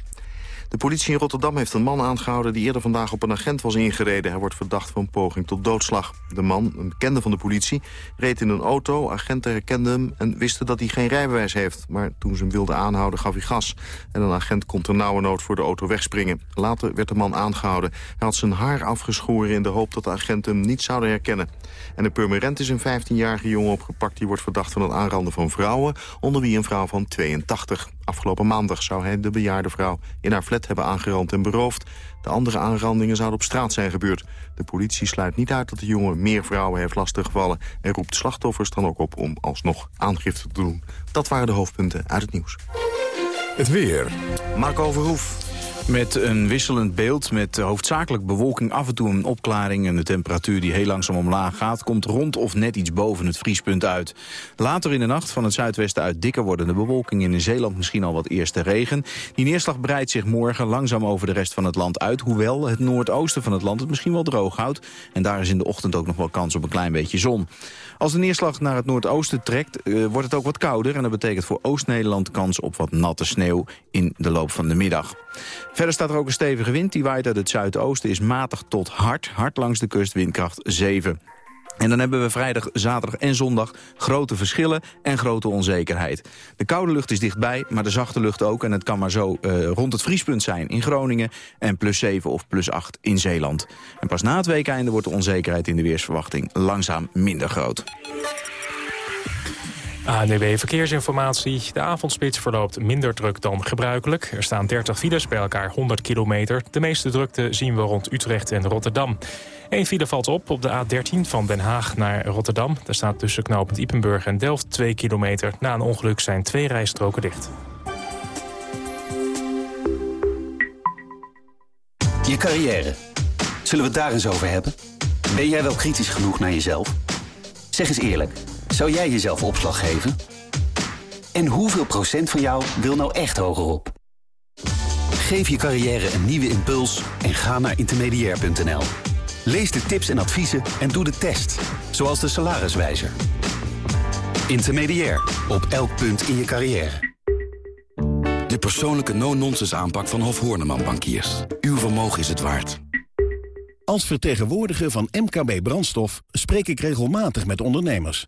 De politie in Rotterdam heeft een man aangehouden... die eerder vandaag op een agent was ingereden. Hij wordt verdacht van poging tot doodslag. De man, een bekende van de politie, reed in een auto. Agenten herkenden hem en wisten dat hij geen rijbewijs heeft. Maar toen ze hem wilden aanhouden, gaf hij gas. En een agent kon ter nauwe nood voor de auto wegspringen. Later werd de man aangehouden. Hij had zijn haar afgeschoren in de hoop dat de agenten hem niet zouden herkennen. En in Purmerend is een 15-jarige jongen opgepakt... die wordt verdacht van het aanranden van vrouwen... onder wie een vrouw van 82. Afgelopen maandag zou hij de bejaarde vrouw in haar flat hebben aangerand en beroofd. De andere aanrandingen zouden op straat zijn gebeurd. De politie sluit niet uit dat de jongen meer vrouwen heeft lastiggevallen... en roept slachtoffers dan ook op om alsnog aangifte te doen. Dat waren de hoofdpunten uit het nieuws. Het weer. Marco Verhoef. Met een wisselend beeld, met hoofdzakelijk bewolking, af en toe een opklaring... en de temperatuur die heel langzaam omlaag gaat... komt rond of net iets boven het vriespunt uit. Later in de nacht van het zuidwesten uit dikker wordende bewolking... in Zeeland misschien al wat eerste regen. Die neerslag breidt zich morgen langzaam over de rest van het land uit... hoewel het noordoosten van het land het misschien wel droog houdt. En daar is in de ochtend ook nog wel kans op een klein beetje zon. Als de neerslag naar het noordoosten trekt, uh, wordt het ook wat kouder... en dat betekent voor Oost-Nederland kans op wat natte sneeuw in de loop van de middag. Verder staat er ook een stevige wind, die waait uit het zuidoosten, is matig tot hard, hard langs de kust, windkracht 7. En dan hebben we vrijdag, zaterdag en zondag grote verschillen en grote onzekerheid. De koude lucht is dichtbij, maar de zachte lucht ook. En het kan maar zo uh, rond het vriespunt zijn in Groningen... en plus 7 of plus 8 in Zeeland. En pas na het weekeinde wordt de onzekerheid in de weersverwachting langzaam minder groot. ANWB Verkeersinformatie. De avondspits verloopt minder druk dan gebruikelijk. Er staan 30 files bij elkaar 100 kilometer. De meeste drukte zien we rond Utrecht en Rotterdam. Eén file valt op op de A13 van Den Haag naar Rotterdam. Daar staat tussen knooppunt Ipenburg en Delft 2 kilometer. Na een ongeluk zijn twee rijstroken dicht. Je carrière. Zullen we het daar eens over hebben? Ben jij wel kritisch genoeg naar jezelf? Zeg eens eerlijk. Zou jij jezelf opslag geven? En hoeveel procent van jou wil nou echt hogerop? Geef je carrière een nieuwe impuls en ga naar intermediair.nl. Lees de tips en adviezen en doe de test, zoals de salariswijzer. Intermediair, op elk punt in je carrière. De persoonlijke no-nonsense aanpak van Hof Horneman Bankiers. Uw vermogen is het waard. Als vertegenwoordiger van MKB Brandstof spreek ik regelmatig met ondernemers.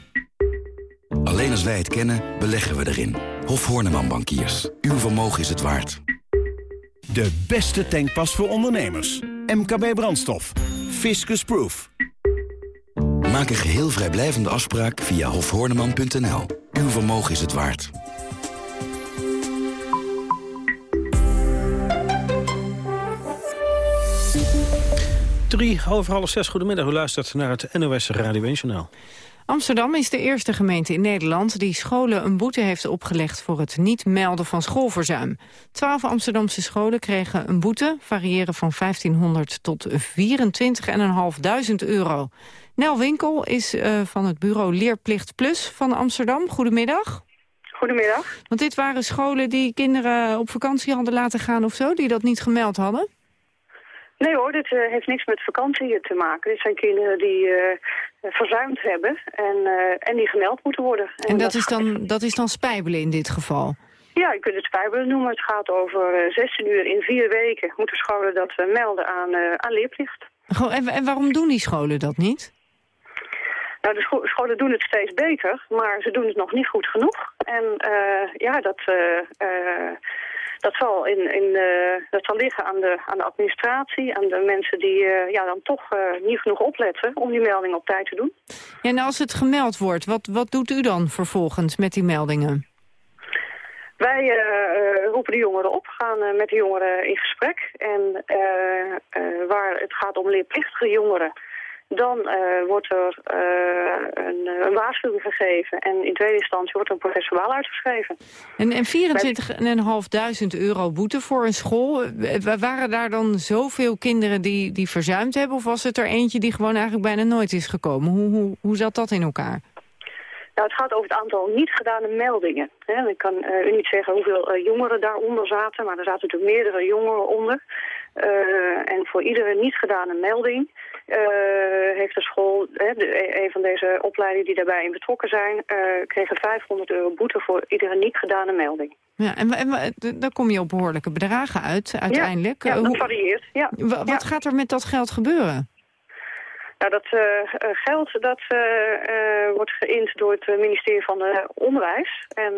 Alleen als wij het kennen, beleggen we erin. Hof Horneman Bankiers. Uw vermogen is het waard. De beste tankpas voor ondernemers. MKB Brandstof. Fiscus Proof. Maak een geheel vrijblijvende afspraak via hofhoorneman.nl. Uw vermogen is het waard. Drie, over half zes, goedemiddag. U luistert naar het NOS Radio 1 Journaal. Amsterdam is de eerste gemeente in Nederland die scholen een boete heeft opgelegd voor het niet melden van schoolverzuim. Twaalf Amsterdamse scholen kregen een boete, variëren van 1500 tot 24.500 euro. Nel Winkel is uh, van het bureau Leerplicht Plus van Amsterdam. Goedemiddag. Goedemiddag. Want dit waren scholen die kinderen op vakantie hadden laten gaan of zo, die dat niet gemeld hadden? Nee hoor, dit uh, heeft niks met vakantie te maken. Dit zijn kinderen die uh, verzuimd hebben en, uh, en die gemeld moeten worden. En, en dat, dat, is dan, dat is dan spijbelen in dit geval? Ja, je kunt het spijbelen noemen. Het gaat over 16 uur in vier weken moeten scholen dat melden aan, aan leerplicht. Goh, en, en waarom doen die scholen dat niet? Nou, de scho scholen doen het steeds beter, maar ze doen het nog niet goed genoeg. En ja, dat dat zal, in, in, uh, dat zal liggen aan de, aan de administratie, aan de mensen die uh, ja, dan toch uh, niet genoeg opletten om die melding op tijd te doen. Ja, en als het gemeld wordt, wat, wat doet u dan vervolgens met die meldingen? Wij roepen de jongeren op, gaan met de jongeren in gesprek. En waar het gaat om leerplichtige jongeren dan uh, wordt er uh, een, een, waarschuwing gegeven. En in tweede instantie wordt er een processuaal uitgeschreven. En, en 24.500 euro boete voor een school. Waren daar dan zoveel kinderen die, die verzuimd hebben? Of was het er eentje die gewoon eigenlijk bijna nooit is gekomen? Hoe, hoe, hoe zat dat in elkaar? Nou, het gaat over het aantal niet gedane meldingen. ik kan uh, u niet zeggen hoeveel jongeren daaronder zaten, maar er zaten natuurlijk meerdere jongeren onder. en voor iedere niet gedane melding heeft de school, hè, de, een van deze opleidingen die daarbij in betrokken zijn, uh, kregen 500 euro boete voor iedere niet gedane melding. Ja, en, en dan kom je op behoorlijke bedragen uit uiteindelijk. Ja, ja dat varieert. Ja. Wat ja. gaat er met dat geld gebeuren? Nou, dat uh, geld dat, uh, wordt geïnd door het ministerie van Onderwijs. En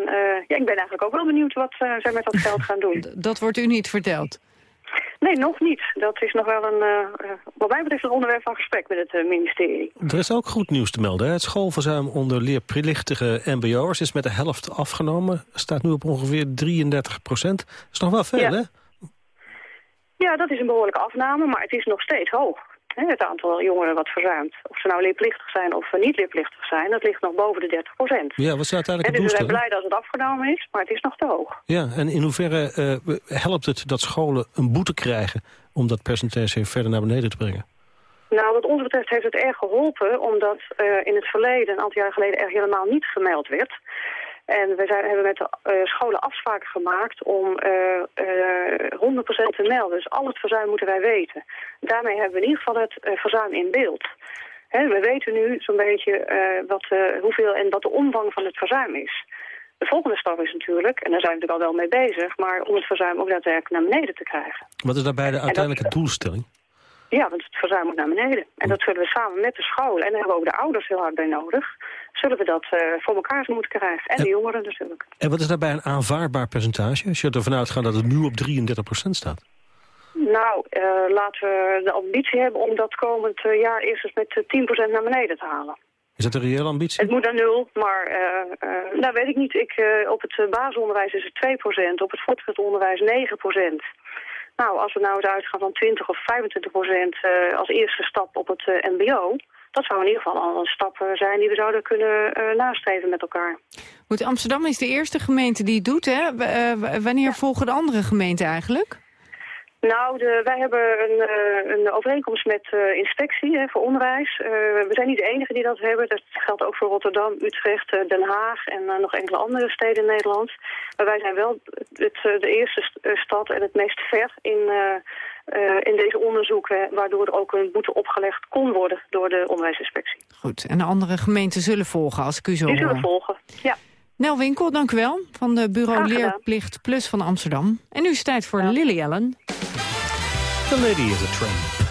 ja, ik ben eigenlijk ook wel benieuwd wat zij met dat geld gaan doen. Dat wordt u niet verteld? Nee, nog niet. Dat is nog wel een, uh, wat mij betreft een onderwerp van gesprek met het uh, ministerie. Er is ook goed nieuws te melden. Hè? Het schoolverzuim onder leerplichtige mbo'ers is met de helft afgenomen. Staat nu op ongeveer 33 procent. Dat is nog wel veel, ja. hè? Ja, dat is een behoorlijke afname, maar het is nog steeds hoog het aantal jongeren wat verzuimt. Of ze nou leerplichtig zijn of niet leerplichtig zijn, dat ligt nog boven de 30 procent. Ja, wat is uiteindelijk en het Dus we zijn blij dat het afgenomen is, maar het is nog te hoog. Ja, en in hoeverre uh, helpt het dat scholen een boete krijgen om dat percentage verder naar beneden te brengen? Nou, wat ons betreft heeft het erg geholpen, omdat uh, in het verleden, een aantal jaar geleden, er helemaal niet gemeld werd. En we zijn, hebben met de uh, scholen afspraken gemaakt om uh, uh, 100% te melden. Dus al het verzuim moeten wij weten. Daarmee hebben we in ieder geval het verzuim in beeld. He, we weten nu zo'n beetje wat, hoeveel en wat de omvang van het verzuim is. De volgende stap is natuurlijk, en daar zijn we natuurlijk al wel mee bezig... maar om het verzuim ook daadwerkelijk naar beneden te krijgen. Wat is daarbij de uiteindelijke doelstelling? Ja, want het verzuim moet naar beneden. En dat zullen we samen met de school, en daar hebben we ook de ouders heel hard bij nodig... zullen we dat uh, voor elkaar moeten krijgen. En, en, de jongeren natuurlijk. En wat is daarbij een aanvaardbaar percentage? Als je ervan uitgaat dat het nu op 33% staat. Nou, uh, laten we de ambitie hebben om dat komend jaar eerst eens met 10% naar beneden te halen. Is dat een reële ambitie? Het moet naar nul, maar uh, uh, nou weet ik niet. Ik, op het basisonderwijs is het 2% op het voortgezet onderwijs 9 nou, als we nou eens uitgaan van 20 of 25 procent uh, als eerste stap op het uh, mbo... dat zou in ieder geval al een stap zijn die we zouden kunnen nastreven met elkaar. Goed, Amsterdam is de eerste gemeente die het doet, hè? wanneer ja. volgen de andere gemeenten eigenlijk? Nou, de, wij hebben een, uh, een overeenkomst met uh, inspectie hè, voor onderwijs. Uh, we zijn niet de enige die dat hebben. Dat geldt ook voor Rotterdam, Utrecht, Den Haag en nog enkele andere steden in Nederland. Maar wij zijn wel het, de eerste stad en het meest ver in, in deze onderzoeken... waardoor er ook een boete opgelegd kon worden door de onderwijsinspectie. Goed, en de andere gemeenten zullen volgen als ik u zo Die zullen volgen, ja. Nel Winkel, dank u wel, van de Bureau Leerplicht Plus van Amsterdam. En nu is het tijd voor ja. Lily Allen. The lady is a train.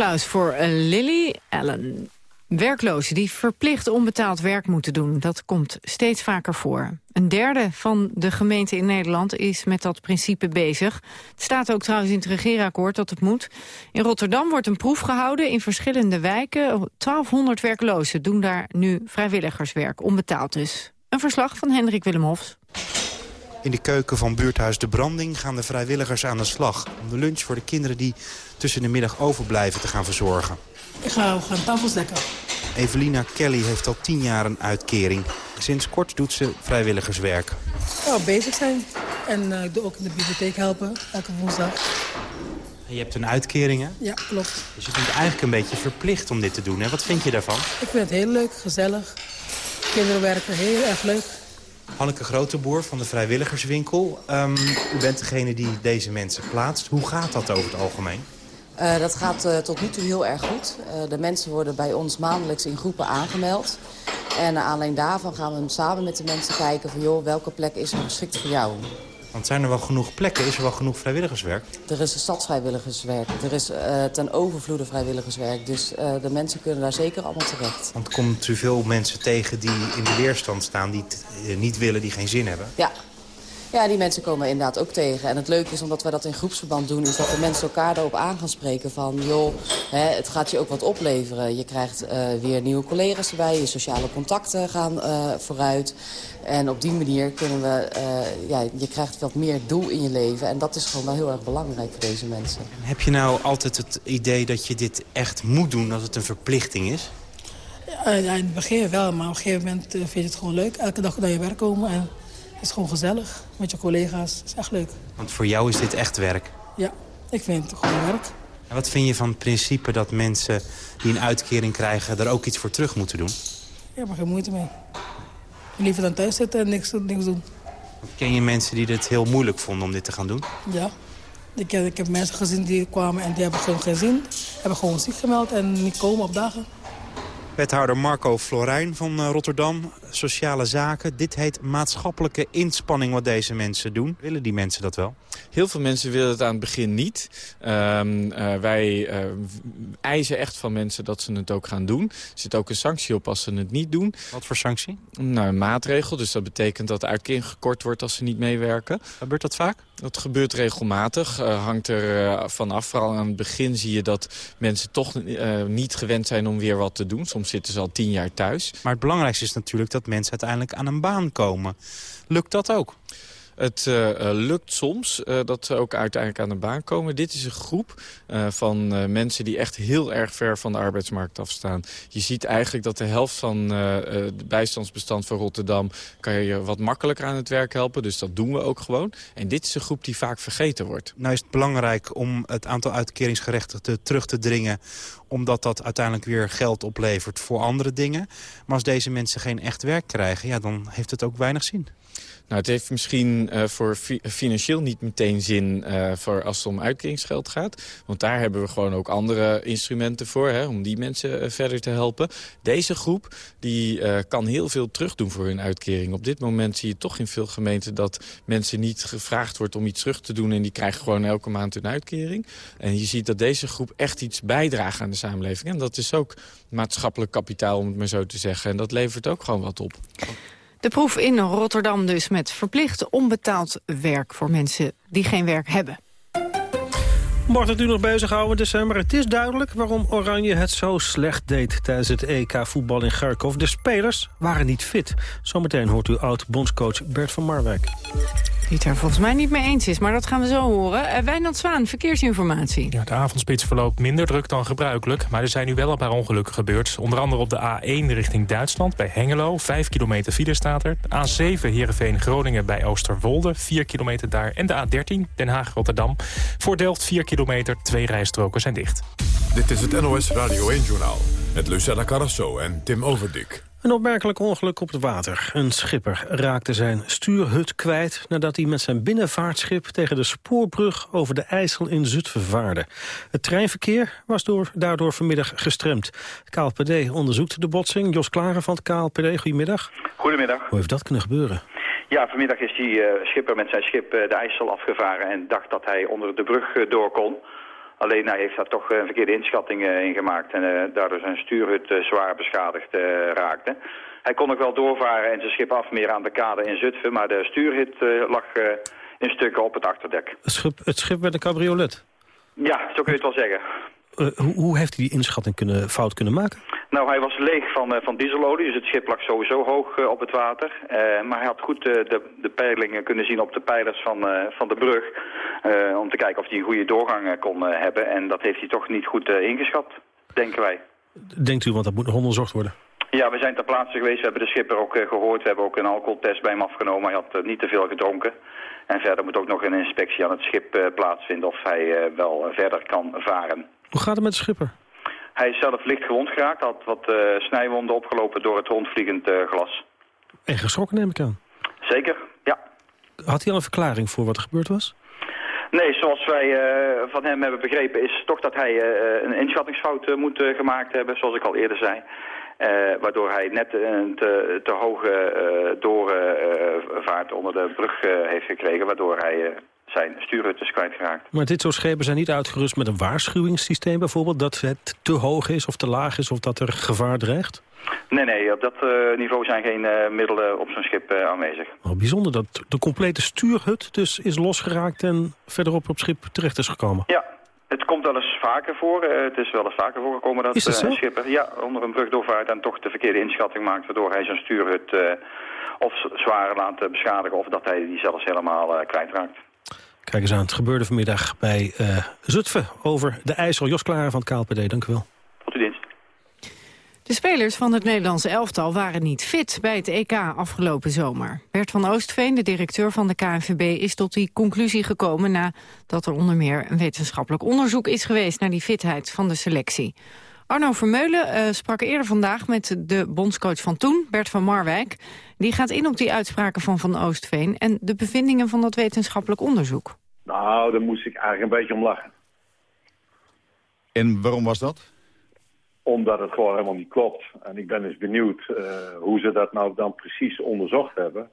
Applaus voor Lily Allen. Werklozen die verplicht onbetaald werk moeten doen, dat komt steeds vaker voor. Een derde van de gemeenten in Nederland is met dat principe bezig. Het staat ook trouwens in het regeerakkoord dat het moet. In Rotterdam wordt een proef gehouden in verschillende wijken. 1200 werklozen doen daar nu vrijwilligerswerk, onbetaald dus. Een verslag van Hendrik Willemhofs. In de keuken van buurthuis De Branding gaan de vrijwilligers aan de slag... om de lunch voor de kinderen die tussen de middag overblijven te gaan verzorgen. Ik ga gaan tafels dekken. Evelina Kelly heeft al tien jaar een uitkering. Sinds kort doet ze vrijwilligerswerk. Ja, bezig zijn. En uh, ik doe ook in de bibliotheek helpen, elke woensdag. En je hebt een uitkering, hè? Ja, klopt. Dus je bent eigenlijk een beetje verplicht om dit te doen, hè? Wat vind je daarvan? Ik vind het heel leuk, gezellig. Kinderen werken heel erg leuk. Hanneke Groteboer van de Vrijwilligerswinkel. Um, u bent degene die deze mensen plaatst. Hoe gaat dat over het algemeen? Uh, dat gaat uh, tot nu toe heel erg goed. Uh, de mensen worden bij ons maandelijks in groepen aangemeld. En alleen daarvan gaan we samen met de mensen kijken van... joh, welke plek is er geschikt voor jou? Want zijn er wel genoeg plekken? Is er wel genoeg vrijwilligerswerk? Er is stadsvrijwilligerswerk. Er is ten overvloede vrijwilligerswerk. Dus de mensen kunnen daar zeker allemaal terecht. Want komt u veel mensen tegen die in de weerstand staan... die het niet willen, die geen zin hebben? Ja. Ja, die mensen komen we inderdaad ook tegen. En het leuke is, omdat wij dat in groepsverband doen... is dat de mensen elkaar daarop aan gaan spreken van... joh, hè, het gaat je ook wat opleveren. Je krijgt weer nieuwe collega's erbij. Je sociale contacten gaan vooruit. En op die manier kunnen we, uh, ja, je krijgt wat meer doel in je leven. En dat is gewoon wel heel erg belangrijk voor deze mensen. Heb je nou altijd het idee dat je dit echt moet doen, dat het een verplichting is? Ja, in het begin wel, maar op een gegeven moment vind je het gewoon leuk. Elke dag naar je werk komen en het is gewoon gezellig met je collega's. Het is echt leuk. Want voor jou is dit echt werk? Ja, ik vind het gewoon werk. En wat vind je van het principe dat mensen die een uitkering krijgen... er ook iets voor terug moeten doen? Ja, maar geen moeite mee liever dan thuis zitten en niks, niks doen. Ken je mensen die het heel moeilijk vonden om dit te gaan doen? Ja. Ik heb, ik heb mensen gezien die kwamen en die hebben gewoon geen zin. Hebben gewoon ziek gemeld en niet komen op dagen. Wethouder Marco Florijn van Rotterdam, sociale zaken. Dit heet maatschappelijke inspanning wat deze mensen doen. Willen die mensen dat wel? Heel veel mensen willen het aan het begin niet. Um, uh, wij uh, eisen echt van mensen dat ze het ook gaan doen. Er zit ook een sanctie op als ze het niet doen. Wat voor sanctie? Nou, een maatregel. Dus dat betekent dat de uitkering gekort wordt als ze niet meewerken. Gebeurt dat vaak? Dat gebeurt regelmatig. Uh, hangt er vanaf. Vooral aan het begin zie je dat mensen toch niet gewend zijn om weer wat te doen. Soms zitten ze al tien jaar thuis. Maar het belangrijkste is natuurlijk dat mensen uiteindelijk aan een baan komen. Lukt dat ook? Het uh, lukt soms uh, dat ze ook uiteindelijk aan de baan komen. Dit is een groep van mensen die echt heel erg ver van de arbeidsmarkt afstaan. Je ziet eigenlijk dat de helft van het bijstandsbestand van Rotterdam... kan je wat makkelijker aan het werk helpen. Dus dat doen we ook gewoon. En dit is een groep die vaak vergeten wordt. Nou is het belangrijk om het aantal uitkeringsgerechtigden terug te dringen omdat dat uiteindelijk weer geld oplevert voor andere dingen. Maar als deze mensen geen echt werk krijgen, ja, dan heeft het ook weinig zin. Nou, het heeft misschien uh, voor fi financieel niet meteen zin uh, voor als het om uitkeringsgeld gaat. Want daar hebben we gewoon ook andere instrumenten voor, hè, om die mensen uh, verder te helpen. Deze groep die kan heel veel terugdoen voor hun uitkering. Op dit moment zie je toch in veel gemeenten dat mensen niet gevraagd wordt om iets terug te doen. En die krijgen gewoon elke maand hun uitkering. En je ziet dat deze groep echt iets bijdraagt aan de samenleving. En dat is ook maatschappelijk kapitaal, om het maar zo te zeggen. En dat levert ook gewoon wat op. De proef in Rotterdam dus met verplicht onbetaald werk voor mensen die geen werk hebben. Mocht het u nog bezighouden in december, het is duidelijk waarom Oranje het zo slecht deed tijdens het EK voetbal in Kharkov. De spelers waren niet fit. Zometeen hoort u oud-bondscoach Bert van Marwijk. Die het er volgens mij niet mee eens is, maar dat gaan we zo horen. Uh, Wijnand Zwaan, verkeersinformatie. Ja, de avondspits verloopt minder druk dan gebruikelijk, maar er zijn nu wel een paar ongelukken gebeurd. Onder andere op de A1 richting Duitsland bij Hengelo, 5 kilometer file staat er. De A7 Heerenveen-Groningen bij Oosterwolde, 4 kilometer daar. En de A13 Den Haag-Rotterdam. Voor Delft 4 kilometer, twee rijstroken zijn dicht. Dit is het NOS Radio 1-journaal met Lucella Carrasso en Tim Overdik. Een opmerkelijk ongeluk op het water. Een schipper raakte zijn stuurhut kwijt... nadat hij met zijn binnenvaartschip tegen de spoorbrug over de IJssel in Zutphen vaarde. Het treinverkeer was door, daardoor vanmiddag gestremd. KLPD onderzoekt de botsing. Jos Klaren van het KLPD, goedemiddag. Goedemiddag. Hoe heeft dat kunnen gebeuren? Ja, vanmiddag is die uh, schipper met zijn schip uh, de IJssel afgevaren... en dacht dat hij onder de brug uh, door kon... Alleen hij heeft daar toch een verkeerde inschatting in gemaakt en daardoor zijn stuurhut zwaar beschadigd raakte. Hij kon ook wel doorvaren en zijn schip afmeren aan de kade in Zutphen, maar de stuurhut lag in stukken op het achterdek. Het schip, het schip werd een cabriolet? Ja, zo kun je het wel zeggen. hoe, hoe, heeft hij die inschatting kunnen, fout kunnen maken? Nou, hij was leeg van, van dieselolie, dus het schip lag sowieso hoog op het water. maar hij had goed de, de peilingen kunnen zien op de pijlers van, van de brug. om te kijken of hij een goede doorgang kon hebben. En dat heeft hij toch niet goed ingeschat, denken wij. Denkt u, want dat moet nog onderzocht worden? Ja, we zijn ter plaatse geweest. We hebben de schipper ook gehoord. We hebben ook een alcoholtest bij hem afgenomen. Hij had niet te veel gedronken. En verder moet ook nog een inspectie aan het schip plaatsvinden of hij wel verder kan varen. Hoe gaat het met de schipper? Hij is zelf licht gewond geraakt. Had wat uh, snijwonden opgelopen door het rondvliegend uh, glas. En geschrokken neem ik aan? Zeker, ja. Had hij al een verklaring voor wat er gebeurd was? Nee, zoals wij uh, van hem hebben begrepen is toch dat hij een inschattingsfout moet gemaakt hebben, zoals ik al eerder zei. waardoor hij net een te, te hoge doorvaart onder de brug heeft gekregen, waardoor hij zijn stuurhut is kwijtgeraakt. Maar dit soort schepen zijn niet uitgerust met een waarschuwingssysteem bijvoorbeeld... dat het te hoog is of te laag is of dat er gevaar dreigt? Nee, nee, op dat uh, niveau zijn geen uh, middelen op zo'n schip uh, aanwezig. Oh, bijzonder dat de complete stuurhut dus is losgeraakt en verderop op schip terecht is gekomen. Ja, het komt wel eens vaker voor. het is wel eens vaker voorgekomen dat, dat een schipper ja, onder een brug doorvaart en toch de verkeerde inschatting maakt... waardoor hij zijn stuurhut of zwaar laat beschadigen of dat hij die zelfs helemaal kwijtraakt. Kijk eens aan, het gebeurde vanmiddag bij uh, Zutphen over de IJssel. Jos Klaren van het KLPD, dank u wel. Tot uw dienst. De spelers van het Nederlandse elftal waren niet fit bij het EK afgelopen zomer. Bert van Oostveen, de directeur van de KNVB, is tot die conclusie gekomen... nadat er onder meer een wetenschappelijk onderzoek is geweest... naar die fitheid van de selectie. Arno Vermeulen uh, sprak eerder vandaag met de bondscoach van toen, Bert van Marwijk. Die gaat in op die uitspraken van Van Oostveen... en de bevindingen van dat wetenschappelijk onderzoek. Nou, daar moest ik eigenlijk een beetje om lachen. En waarom was dat? Omdat het gewoon helemaal niet klopt. En ik ben dus benieuwd uh, hoe ze dat nou dan precies onderzocht hebben.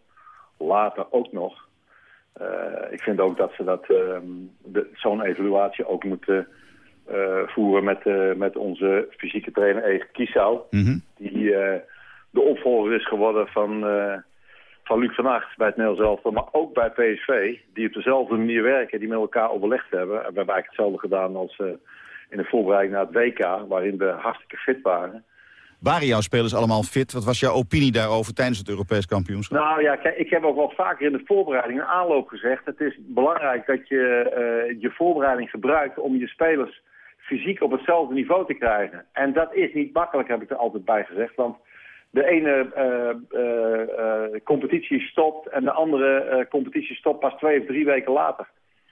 Later ook nog. Uh, ik vind ook dat ze dat uh, zo'n evaluatie ook moeten uh, voeren met, uh, met onze fysieke trainer Ege Kiesau. Mm -hmm. Die uh, de opvolger is geworden van, van Luc van Acht bij het Nederlands. Maar ook bij PSV, die op dezelfde manier werken, die met elkaar overlegd hebben. En we hebben eigenlijk hetzelfde gedaan als in de voorbereiding naar het WK, waarin we hartstikke fit waren. Waren jouw spelers allemaal fit? Wat was jouw opinie daarover tijdens het Europees kampioenschap? Nou ja, kijk, ik heb ook wel vaker in de voorbereiding, een aanloop gezegd... het is belangrijk dat je uh, je voorbereiding gebruikt om je spelers fysiek op hetzelfde niveau te krijgen. En dat is niet makkelijk, heb ik er altijd bij gezegd. Want de ene uh, uh, uh, competitie stopt en de andere competitie stopt pas twee of drie weken later.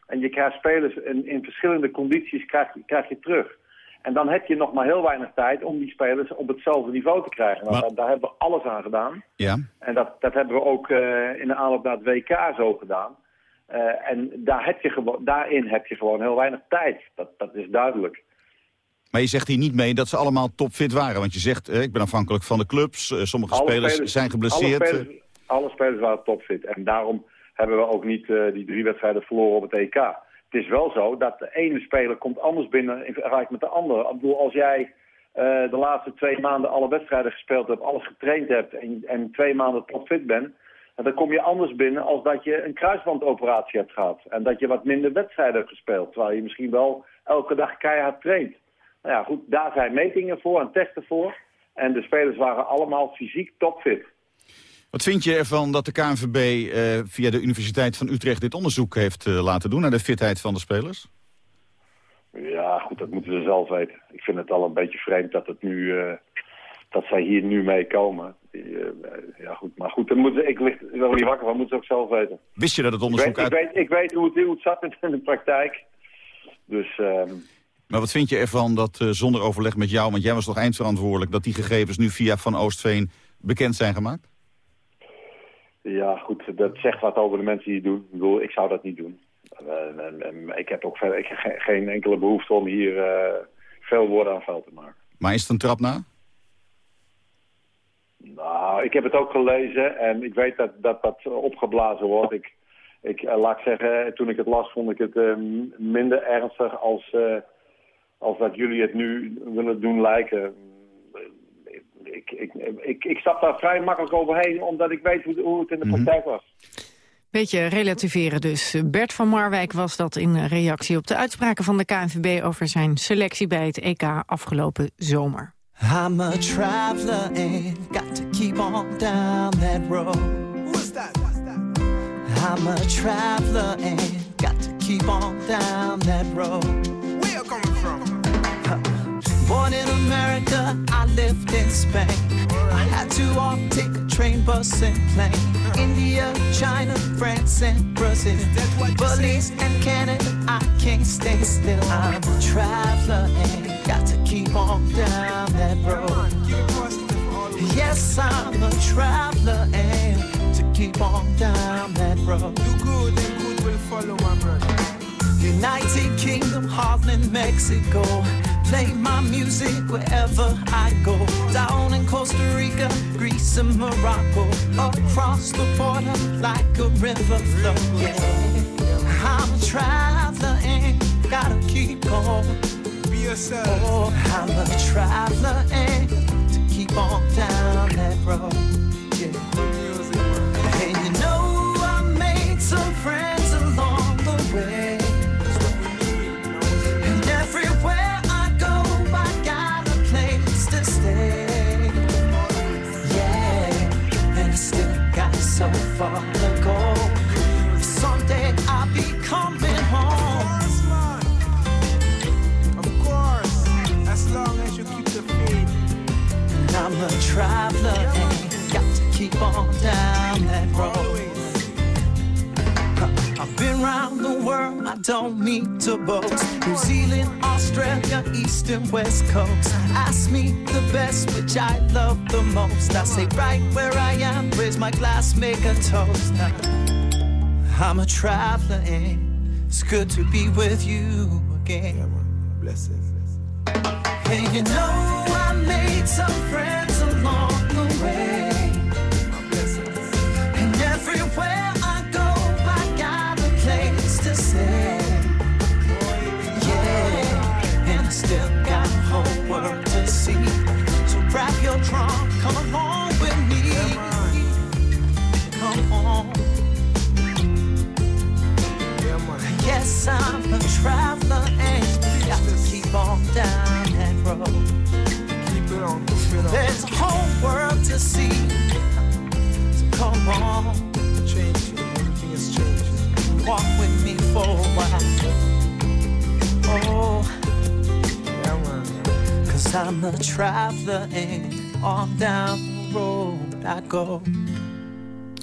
En je krijgt spelers in, in verschillende condities krijg, krijg je terug. En dan heb je nog maar heel weinig tijd om die spelers op hetzelfde niveau te krijgen. Nou, daar, daar, hebben we alles aan gedaan. Ja. En dat, dat hebben we ook in de aanloop naar het WK zo gedaan. En daar heb je daarin heb je gewoon heel weinig tijd. Dat, dat is duidelijk. Maar je zegt hier niet mee dat ze allemaal topfit waren. Want je zegt, eh, ik ben afhankelijk van de clubs. Uh, sommige alle spelers, spelers, zijn geblesseerd. Alle spelers, alle spelers, waren topfit. En daarom hebben we ook niet uh, die drie wedstrijden verloren op het EK. Het is wel zo dat de ene speler komt anders binnen in vergelijking met de andere. Ik bedoel, als jij de laatste twee maanden alle wedstrijden gespeeld hebt, alles getraind hebt en, en twee maanden topfit bent dan kom je anders binnen als dat je een kruisbandoperatie hebt gehad. En dat je wat minder wedstrijden hebt gespeeld. Terwijl je misschien wel elke dag keihard traint. Nou ja, goed, daar zijn metingen voor en testen voor. En de spelers waren allemaal fysiek topfit. Wat vind je ervan dat de KNVB uh, via de Universiteit van Utrecht dit onderzoek heeft uh, laten doen naar de fitheid van de spelers? Ja, goed, dat moeten ze zelf weten. Ik vind het al een beetje vreemd dat het nu... Uh, dat zij hier nu mee komen. ja, goed, maar goed, dan moet, ik lig wel niet wakker, maar moeten ze ook zelf weten. Wist je dat het onderzoek ik weet, uit... ik weet, ik weet hoe, het, hoe het zat in de praktijk. Dus... Maar wat vind je ervan dat uh, zonder overleg met jou, want jij was toch eindverantwoordelijk... dat die gegevens nu via Van Oostveen bekend zijn gemaakt? Ja, goed, dat zegt wat over de mensen die het doen. Ik bedoel, ik zou dat niet doen. En, en, en ik heb ook verder ik heb geen enkele behoefte om hier uh, veel woorden aan vuil te maken. Maar is het een trap na? Nou, ik heb het ook gelezen en ik weet dat dat, dat opgeblazen wordt. Ik, ik uh, laat ik zeggen, toen ik het las vond ik het minder ernstig als als dat jullie het nu willen doen lijken. Ik, ik, ik, ik stap daar vrij makkelijk overheen, omdat ik weet hoe, hoe het in de Mhm. praktijk was. Beetje relativeren dus. Bert van Marwijk was dat in reactie op de uitspraken van de KNVB... over zijn selectie bij het EK afgelopen zomer. I'm a traveler and got to keep on down that road. Who's that? I'm a traveler and got to keep on down that road. Born in America, I lived in Spain. I had to walk, take a train, bus, and plane. India, China, France, and Brazil. Belize and Canada, I can't stay still. I'm a traveler and got to keep on down that road. Yes, I'm a traveler and to keep on down that road. Do good and good will follow my brother. United Kingdom, Holland, Mexico. Play my music wherever I go. Down in Costa Rica, Greece, and Morocco. Across the border like a river flow. Yeah, I'm a traveler and gotta keep going. Be yourself. Oh, I'm a traveler and to keep on down that road. Far to go. Someday I'll be coming home. Of course, as long as you keep the faith. And I'm a traveler and got to keep on down that road. I've been round the world, I don't mean to boast. New Zealand, Australia, East and West Coast. Ask me the best, which I love the most. I say right where I am, raise my glass, make a toast. I'm a traveler and it's good to be with you again. Yeah, man. Bless it. And you know I made some friends along the way. And everywhere traveler and got to keep on down that road. Keep it on, keep it on. There's a whole world to see. So come on. Changing, everything is changing. Walk with me for a while. Oh, yeah, man. Cause I'm a traveler and on down the road I go.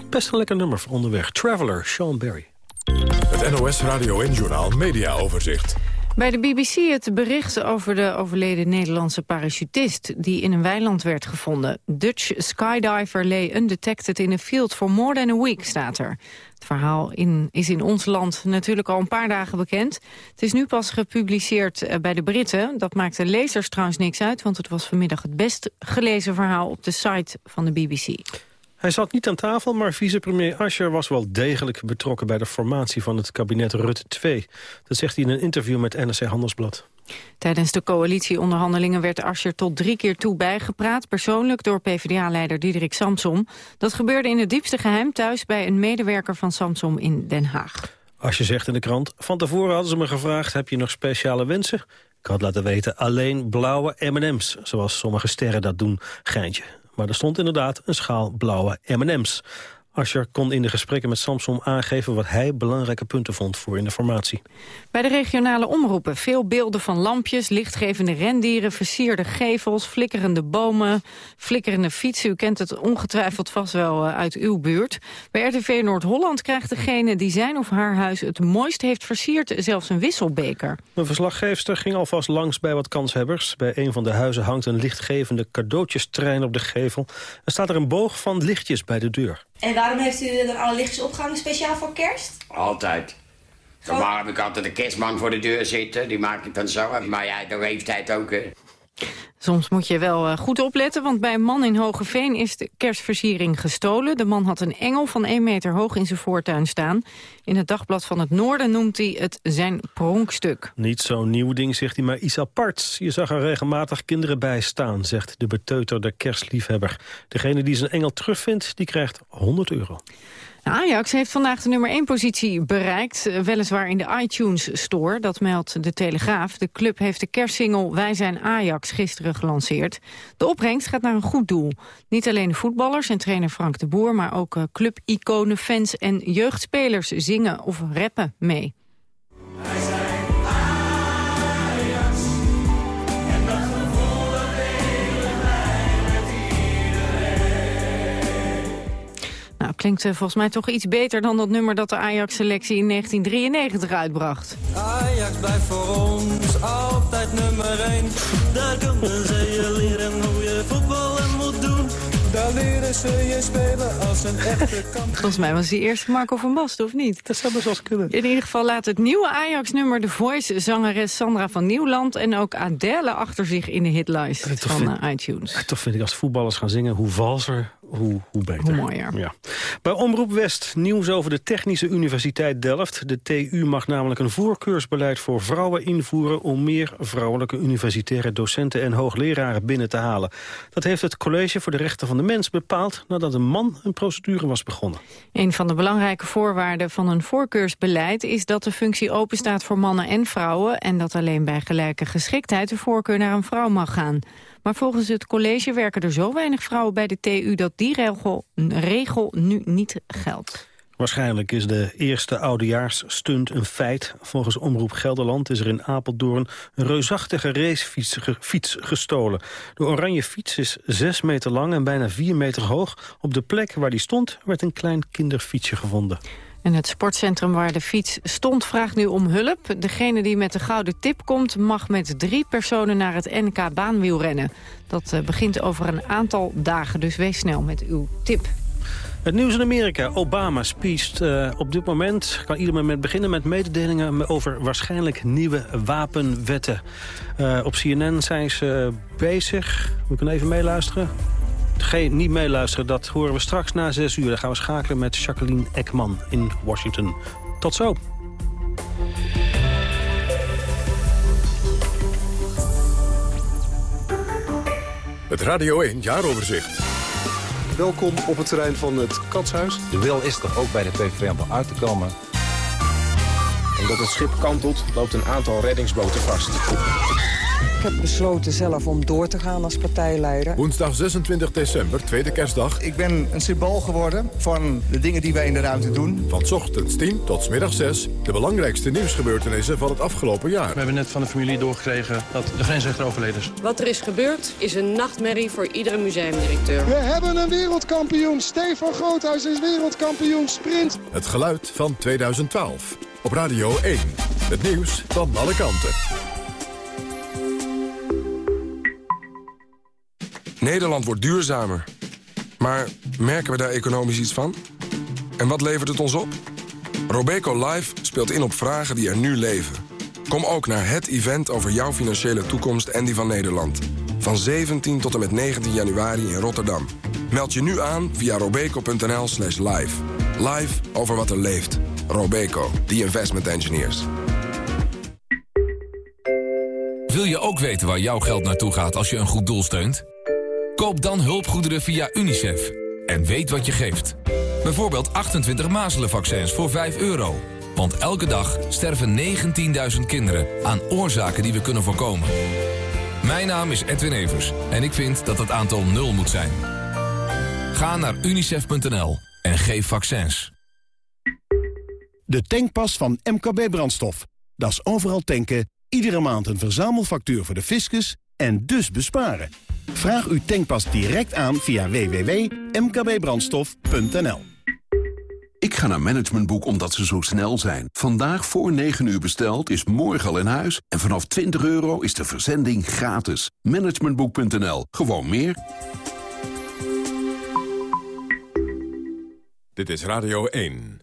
Best een lekker nummer voor onderweg. Traveler, Sean Berry. Het NOS Radio en Journaal Media Overzicht. Bij de BBC het bericht over de overleden Nederlandse parachutist... die in een weiland werd gevonden. Dutch skydiver lay undetected in a field for more than a week, staat er. Het verhaal in, is in ons land natuurlijk al een paar dagen bekend. Het is nu pas gepubliceerd eh, bij de Britten. Dat maakt de lezers trouwens niks uit... want het was vanmiddag het best gelezen verhaal op de site van de BBC. Hij zat niet aan tafel, maar vicepremier Ascher was wel degelijk betrokken bij de formatie van het kabinet Rutte 2. Dat zegt hij in een interview met NRC Handelsblad. Tijdens de coalitieonderhandelingen werd Asscher tot drie keer toe bijgepraat, persoonlijk door PvdA-leider Diederik Samsom. Dat gebeurde in het diepste geheim thuis bij een medewerker van Samsom in Den Haag. Ascher zegt in de krant, van tevoren hadden ze me gevraagd, heb je nog speciale wensen? Ik had laten weten alleen blauwe M&M's, zoals sommige sterren dat doen, geintje. Maar er stond inderdaad een schaal blauwe M&M's. Asscher kon in de gesprekken met Samsom aangeven wat hij belangrijke punten vond voor in de formatie. Bij de regionale omroepen veel beelden van lampjes, lichtgevende rendieren, versierde gevels, flikkerende bomen, flikkerende fietsen. U kent het ongetwijfeld vast wel eh, uit uw buurt. Bij RTV Noord-Holland krijgt degene die zijn of haar huis het mooist heeft versierd zelfs een wisselbeker. Een verslaggeefster ging alvast langs bij wat kanshebbers. Bij een van de huizen hangt een lichtgevende cadeautjestrein op de gevel. Er staat er een boog van lichtjes bij de deur. En waarom heeft u dan alle lichtjes opgehangen speciaal voor kerst? Altijd. Normaal heb ik altijd een kerstman voor de deur zitten. Die maak ik dan zo. Maar ja, de leeftijd ook. hè. Soms moet je wel eh, goed opletten, want bij een man in Hogeveen is de kerstversiering gestolen. De man had een engel van 1 meter hoog in zijn voortuin staan. In het Dagblad van het Noorden noemt hij het zijn pronkstuk. Niet zo'n nieuw ding, zegt hij, maar iets aparts. Je zag er regelmatig kinderen bij staan, zegt de beteuterde kerstliefhebber. Degene die zijn engel terugvindt, die krijgt 100 euro. Ajax heeft vandaag de nummer 1 positie bereikt. eh, Weliswaar in de iTunes Store, dat meldt de Telegraaf. De club heeft de kerstsingle Wij zijn Ajax gisteren gelanceerd. De opbrengst gaat naar een goed doel. Niet alleen de voetballers en trainer Frank de Boer... maar ook eh, clubiconen, fans en jeugdspelers zingen of rappen mee. Nou, klinkt eh, volgens mij toch iets beter dan dat nummer dat de Ajax-selectie in 1993 uitbracht. Ajax blijft voor ons altijd nummer 1. Daar kunnen ze je leren hoe je voetballen moet doen. Daar leren ze je spelen als een echte kampioen. Volgens mij was die eerste Marco van Basten, of niet? Dat zou best wel kunnen. In ieder geval laat het nieuwe Ajax-nummer de Voice-zangeres Sandra van Nieuwland... en ook Adele achter zich in de hitlijst van vind- eh, iTunes. Toch vind ik als voetballers gaan zingen, hoe valser, hoe, hoe beter. Hoe mooier. Ja. Bij Omroep West nieuws over de Technische Universiteit Delft. De TU mag namelijk een voorkeursbeleid voor vrouwen invoeren... om meer vrouwelijke universitaire docenten en hoogleraren binnen te halen. Dat heeft het College voor de Rechten van de Mens bepaald... nadat een man een procedure was begonnen. Een van de belangrijke voorwaarden van een voorkeursbeleid... is dat de functie openstaat voor mannen en vrouwen... en dat alleen bij gelijke geschiktheid de voorkeur naar een vrouw mag gaan. Maar volgens het college werken er zo weinig vrouwen bij de TU... dat die regel, regel nu niet geldt. Waarschijnlijk is de eerste oudejaarsstunt een feit. Volgens Omroep Gelderland is er in Apeldoorn een reusachtige racefiets ge- fiets gestolen. De oranje fiets is 6 meter lang en bijna 4 meter hoog. Op de plek waar die stond werd een klein kinderfietsje gevonden. En het sportcentrum waar de fiets stond vraagt nu om hulp. Degene die met de gouden tip komt mag met drie personen naar het NK baanwielrennen. Dat eh, begint over een aantal dagen, dus wees snel met uw tip. Het nieuws in Amerika. Obama speecht eh, op dit moment. Kan ieder moment beginnen met mededelingen over waarschijnlijk nieuwe wapenwetten. Eh, op CNN zijn ze bezig. We kunnen even meeluisteren. Geen, niet meeluisteren, dat horen we straks na zes uur. Dan gaan we schakelen met Jacqueline Ekman in Washington. Tot zo. Het Radio 1 Jaaroverzicht. Welkom op het terrein van het Katshuis. De wil is er ook bij de PVV om eruit te komen. Omdat het schip kantelt, loopt een aantal reddingsboten vast. Ik heb besloten zelf om door te gaan als partijleider. Woensdag 26 december, tweede kerstdag. Ik ben een symbool geworden van de dingen die wij in de ruimte doen. Van 's ochtends 10 tot 's middags 6. De belangrijkste nieuwsgebeurtenissen van het afgelopen jaar. We hebben net van de familie doorgekregen dat de grensrechter overleden is. Wat er is gebeurd is een nachtmerrie voor iedere museumdirecteur. We hebben een wereldkampioen. Stefan Groothuis is wereldkampioen sprint. Het geluid van 2012. Op Radio 1. Het nieuws van alle kanten. Nederland wordt duurzamer. Maar merken we daar economisch iets van? En wat levert het ons op? Robeco Live speelt in op vragen die er nu leven. Kom ook naar het event over jouw financiële toekomst en die van Nederland. Van 17 tot en met 19 januari in Rotterdam. Meld je nu aan via robeco.nl slash live. Live over wat er leeft. Robeco, the investment engineers. Wil je ook weten waar jouw geld naartoe gaat als je een goed doel steunt? Koop dan hulpgoederen via UNICEF. En weet wat je geeft. Bijvoorbeeld 28 mazelenvaccins voor 5 euro. Want elke dag sterven 19.000 kinderen aan oorzaken die we kunnen voorkomen. Mijn naam is Edwin Evers en ik vind dat het aantal nul moet zijn. Ga naar unicef.nl en geef vaccins. De tankpas van MKB Brandstof. Dat is overal tanken, iedere maand een verzamelfactuur voor de fiscus en dus besparen. Vraag uw tankpas direct aan via www.mkbbrandstof.nl Ik ga naar Managementboek omdat ze zo snel zijn. Vandaag voor 9 uur besteld is morgen al in huis. En vanaf 20 euro is de verzending gratis. Managementboek.nl. Gewoon meer. Dit is Radio 1.